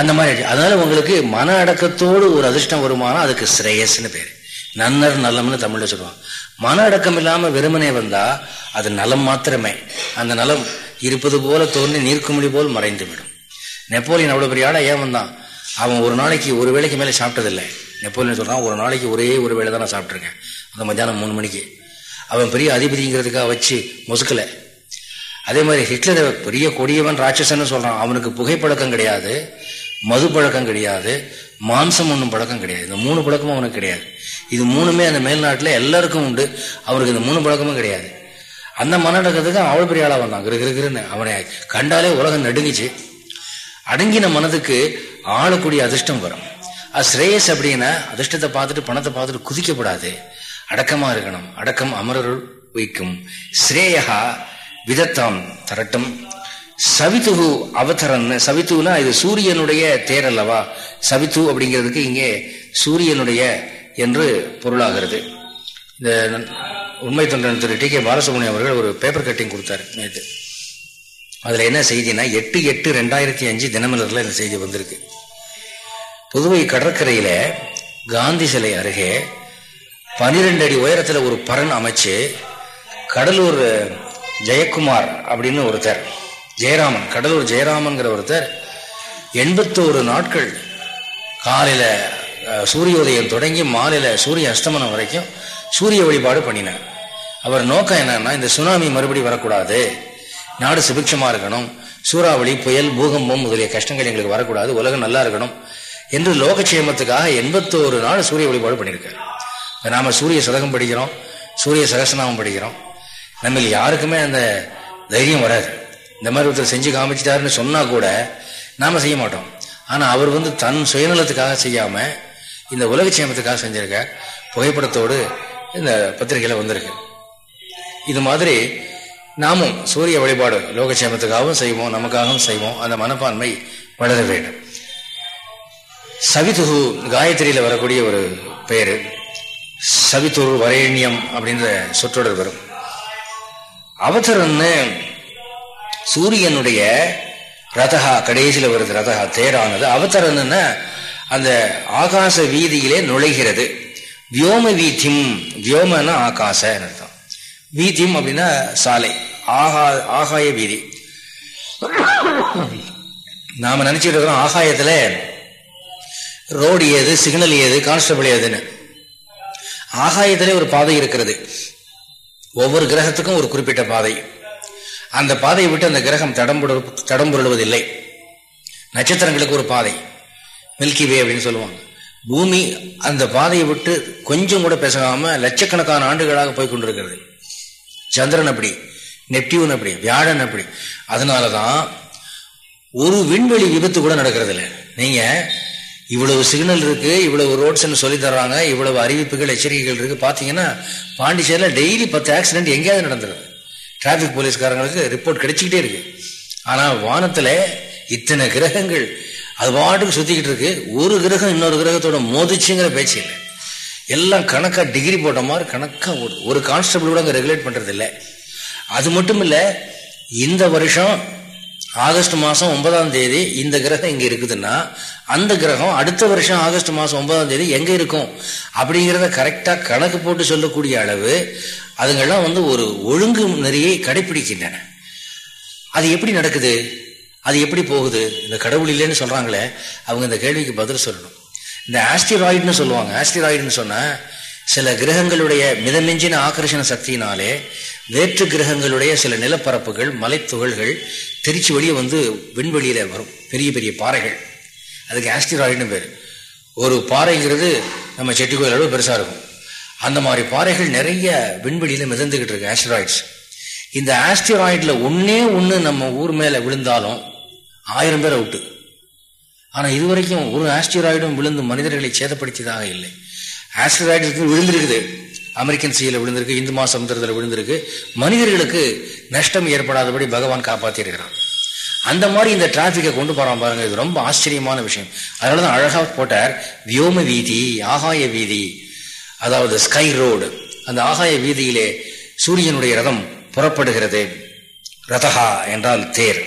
அந்த மாதிரி அதனால உங்களுக்கு மன அடக்கத்தோடு ஒரு அதிர்ஷ்டம் வருமானம் அதுக்கு ஸ்ரேயஸ்னு பேர். நன்னர் நலம்னு தமிழ்ல சொல்லுவாங்க. மன அடக்கம் இல்லாமல் வெறுமனே வந்தா அது நலம் மாத்திரமே. அந்த நலம் இருப்பது போல தோன்றி நீர்க்குமிழி போல் மறைந்துவிடும். நெப்போலியன் அவ்வளோ பெரிய ஆளா ஏன் வந்தான் அவன் ஒரு நாளைக்கு ஒரு வேளைக்கு மேலே சாப்பிட்டதில்லை. நெப்போலியன் சொல்கிறான் ஒரு நாளைக்கு ஒரே ஒரு வேலை தான் நான் சாப்பிட்ருக்கேன் அந்த மத்தியானம் மூணு மணிக்கு. அவன் பெரிய அதிபதிங்கிறதுக்காக வச்சு முசுக்கலை. அதே மாதிரி ஹிட்லர் பெரிய கொடியவன் ராட்சசன்னு சொல்கிறான் அவனுக்கு புகைப்பழக்கம் கிடையாது மது பழக்கம் கிடையாது மாம்சம் ஒன்றும் பழக்கம் கிடையாது. இந்த மூணு பழக்கமும் அவனுக்கு கிடையாது. இது மூணுமே அந்த மேல்நாட்டில் எல்லாருக்கும் உண்டு. அவருக்கு இந்த மூணு பழக்கமும் கிடையாது. அந்த மனடக்கத்துக்கு அவ்வளோ பெரிய ஆளாக வந்தான். கிரு கிருகிருன்னு அவனை கண்டாலே உலகம் நடுங்கிச்சு. அடங்கின மனதுக்கு ஆளக்கூடிய அதிர்ஷ்டம் வரும். அது ஸ்ரேயஸ் அப்படின்னா அதிர்ஷ்டத்தை பார்த்துட்டு பணத்தை பார்த்துட்டு குதிக்கப்படாது. அடக்கமாக இருக்கணும். அடக்கம் அமரருள் வைக்கும். ஸ்ரேயா விதத்தாம் தரட்டும். சவித்துகு அவதரன். சவித்துனா இது சூரியனுடைய தேர் அல்லவா சவித்து அப்படிங்கிறதுக்கு இங்கே சூரியனுடைய என்று பொருளாகிறது. இந்த உண்மை தொண்டன் திரு டி கே பாலசுப்ரமணியம் அவர்கள் ஒரு பேப்பர் கட்டிங் கொடுத்தாரு நேற்று அதில் என்ன செய்தினா எட்டு எட்டு ரெண்டாயிரத்தி அஞ்சு தினமலரில் இந்த செய்தி வந்திருக்கு. புதுவை கடற்கரையில் காந்தி சிலை அருகே பனிரெண்டு அடி உயரத்தில் ஒரு பரன் அமைச்சு கடலூர் ஜெயக்குமார் அப்படின்னு ஒருத்தர் ஜெயராமன் கடலூர் ஜெயராமன்கிற ஒருத்தர் எண்பத்தோரு நாட்கள் காலையில் சூரியோதயம் தொடங்கி மாலையில் சூரிய அஸ்தமனம் வரைக்கும் சூரிய வழிபாடு பண்ணினார். அவர் நோக்கம் என்னன்னா இந்த சுனாமி மறுபடி வரக்கூடாது. நாடு சுபிக்ஷமா இருக்கணும். சூறாவளி புயல் பூகம்பம் முதலிய கஷ்டங்கள் எங்களுக்கு வரக்கூடாது. உலகம் நல்லா இருக்கணும். என்று லோகக்ஷேமத்துக்காக எண்பத்தோரு நாள் சூரிய வழிபாடு பண்ணியிருக்காரு. நாம சூரிய சதகம் படிக்கிறோம் சூரிய சகசநாமம் படிக்கிறோம். நம்ம யாருக்குமே அந்த தைரியம் வராது. இந்த மாதிரி ஒருத்தர் செஞ்சு காமிச்சிட்டாருன்னு சொன்னா கூட நாம செய்ய மாட்டோம். ஆனா அவர் வந்து தன் சுயநலத்துக்காக செய்யாம இந்த உலக சேமத்துக்காக செஞ்சிருக்க புகைப்படத்தோடு இந்த பத்திரிகையில வந்திருக்கு. இது மாதிரி நாமும் சூரிய வழிபாடு லோகக்ஷேமத்துக்காகவும் செய்வோம் நமக்காகவும் செய்வோம். அந்த மனப்பான்மை வளர வேண்டும். சவிதுகு காயத்ரியில வரக்கூடிய ஒரு பெயரு. சவித்துரு வரேண்யம் அப்படின்ற சொற்றொடர் வரும். அவசரம்னு சூரியனுடைய ரதகா கடைசியில் வருது ரதகா தேரானது. அவதரன்னு அந்த ஆகாச வீதியிலே நுழைகிறது. வியோம வீதிம் வியோமன்னா ஆகாசம் அர்த்தம். வீதியும் அப்படின்னா சாலை. ஆகா ஆகாய வீதி. நாம நினைச்சிட்டு இருக்கிறோம் ஆகாயத்துல ரோடு ஏது சிக்னல் ஏது கான்ஸ்டபிள் ஏதுன்னு. ஆகாயத்திலே ஒரு பாதை இருக்கிறது. ஒவ்வொரு கிரகத்துக்கும் ஒரு குறிப்பிட்ட பாதை. அந்த பாதையை விட்டு அந்த கிரகம் தடம்புட தடம்புரடுவதில்லை. நட்சத்திரங்களுக்கு ஒரு பாதை. மில்கி வே அப்படின்னு சொல்லுவாங்க. பூமி அந்த பாதையை விட்டு கொஞ்சம் கூட பேசாம லட்சக்கணக்கான ஆண்டுகளாக போய் கொண்டிருக்கிறது. சந்திரன் அப்படி நெப்டியூன் அப்படி வியாழன் அப்படி. அதனாலதான் ஒரு விண்வெளி விபத்து கூட நடக்கிறது இல்லை நீங்க இவ்வளவு சிக்னல் இருக்கு இவ்வளவு ரோட்ஸ் சொல்லி தர்றாங்க இவ்வளவு அறிவிப்புகள் எச்சரிக்கைகள் இருக்கு. பாத்தீங்கன்னா பாண்டிச்சேரியில் டெய்லி பத்து ஆக்சிடென்ட் எங்கேயாவது நடந்துருது டிராபிக் போலீஸ்காரங்களுக்கு ரிப்போர்ட் கிடைச்சிக்கிட்டே இருக்கு. ஆனா வானத்துல இத்தனை கிரகங்கள் அது பாட்டுக்கு சுத்திக்கிட்டு இருக்கு. ஒரு கிரகம் இன்னொரு கிரகத்தோட மோதிச்சுங்கிற பேச்சு இல்லை. எல்லாம் கணக்கா டிகிரி போட்ட மாதிரி கணக்கா ஓடுது ஒரு கான்ஸ்டபிள் கூட அங்கே ரெகுலேட் பண்றது இல்லை அது மட்டும் இல்லை இந்த வருஷம் ஆகஸ்ட் மாதம் ஒன்பதாம் தேதி இந்த கிரகம் இங்கே இருக்குதுன்னா அந்த கிரகம் அடுத்த வருஷம் ஆகஸ்ட் மாதம் ஒன்பதாம் தேதி எங்கே இருக்கும்? அப்படிங்கிறத கரெக்டாக கணக்கு போட்டு சொல்லக்கூடிய அளவு அதுங்கெல்லாம் வந்து ஒரு ஒழுங்கு நெறியை கடைபிடிக்கின்றன அது எப்படி நடக்குது? அது எப்படி போகுது? இந்த கடவுள் இல்லைன்னு சொல்றாங்களே அவங்க இந்த கேள்விக்கு பதில் சொல்லணும். இந்த ஆஸ்டிராய்டுன்னு சொல்லுவாங்க. ஆஸ்டிராய்டுன்னு சொன்னால் சில கிரகங்களுடைய மிதமிஞ்சின ஆக்கர்ஷண சக்தியினாலே வேற்று கிரகங்களுடைய சில நிலப்பரப்புகள் மலைத்துகள்கள் தெரிச்சு வழியே வந்து விண்வெளியில் வரும். பெரிய பெரிய பாறைகள். அதுக்கு ஆஸ்டிராய்டுன்னு பேர். ஒரு பாறைங்கிறது நம்ம செட்டி கோயில் அளவு பெருசாக இருக்கும். அந்த மாதிரி பாறைகள் நிறைய விண்வெளியில் மிதந்துக்கிட்டு இருக்கு ஆஸ்டிராய்ட்ஸ் இந்த ஆஸ்டிராய்டில் ஒன்றே ஒன்று நம்ம ஊர் மேலே விழுந்தாலும் ஆயிரம் பேர் அவுட்டு. ஆனால் இதுவரைக்கும் ஒரு ஆஸ்டிராய்டும் விழுந்து மனிதர்களை சேதப்படுத்தியதாக இல்லை. ஆஸ்டிராய்டு விழுந்திருக்குது. அமெரிக்கன் சீல விழுந்திருக்கு இந்து சமுத்திரத்தில் விழுந்திருக்கு. மனிதர்களுக்கு நஷ்டம் ஏற்படாதபடி பகவான் காப்பாற்றியிருக்கிறான் அந்த மாதிரி இந்த டிராஃபிக்கை கொண்டு போறான் பாருங்க இது ரொம்ப ஆச்சரியமான விஷயம். அதனாலதான் அழகாக போட்டார் வியோம வீதி ஆகாய வீதி. அதாவது ஸ்கை ரோடு அந்த ஆகாய வீதியிலே சூரியனுடைய ரதம் புறப்படுகிறது. ரதஹா என்றால் தேர்.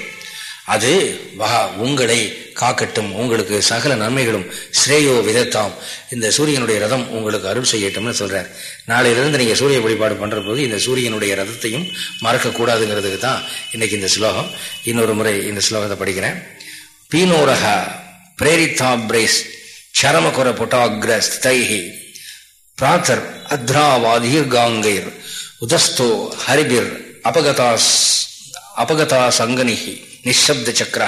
அது வகா உங்களை காக்கட்டும். உங்களுக்கு சகல நன்மைகளும் ஸ்ரேயோ விதத்தாம். இந்த சூரியனுடைய ரதம் உங்களுக்கு அருள் செய்யட்டும்னு சொல்றார். நாளையிலிருந்து நீங்க சூரிய வழிபாடு பண்ற போது இந்த சூரியனுடைய ரதத்தையும் மறக்கக்கூடாதுங்கிறதுக்கு தான் இன்னைக்கு இந்த ஸ்லோகம். இன்னொரு முறை இந்த ஸ்லோகத்தை படிக்கிறேன். பீனோரக பிரேரித்தாப்ரேஸ் சரமகுர புட்டாகிரஸ்தைஹி பிராத்தர் அத்ராவாதீர் காங்கைர் உதஸ்தோ ஹரிபிர் அபகதாஸ் அபகதா சங்கனிஹி நிஷப்த சக்கர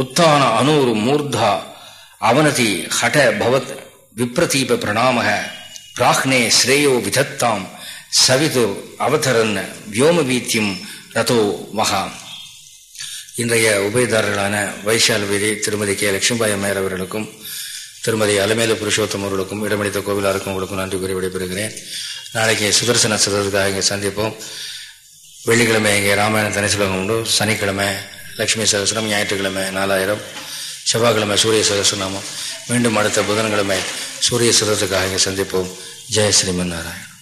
உத்தான அனூர் மூர்தா அவனதி ஹட பவத் விப்ரதீப பிரணாம பிராக்னே ஸ்ரேயோ விதத்தாம் சவிது அவதரன் வியோமவீத்தியம் ரதோ மகா. இன்றைய உபயதாரர்களான வைஷால் வீதி திருமதி கே. லட்சுமிபாய் அம்மையர் அவர்களுக்கும் திருமதி அலமேலு புருஷோத்தம் அவர்களுக்கும் இடமளித்த கோவிலாருக்கும் உங்களுக்கும் நன்றி கூறி விடைபெறுகிறேன். நாளைக்கு சுதர்சன சதுர்த்திக்காக இங்கே சந்திப்போம். வெள்ளிக்கிழமை இங்கே ராமாயண தனிசுலகம் உண்டு. சனிக்கிழமை லட்சுமி சகசனம் ஞாயிற்றுக்கிழமை நாலாயிரம். செவ்வாய்க்கிழமை சூரிய சகசநாமம் மீண்டும் அடுத்த புதன்கிழமை சூரிய சதத்துக்காக இங்கே சந்திப்போம். ஜெய ஸ்ரீமன் நாராயணன்.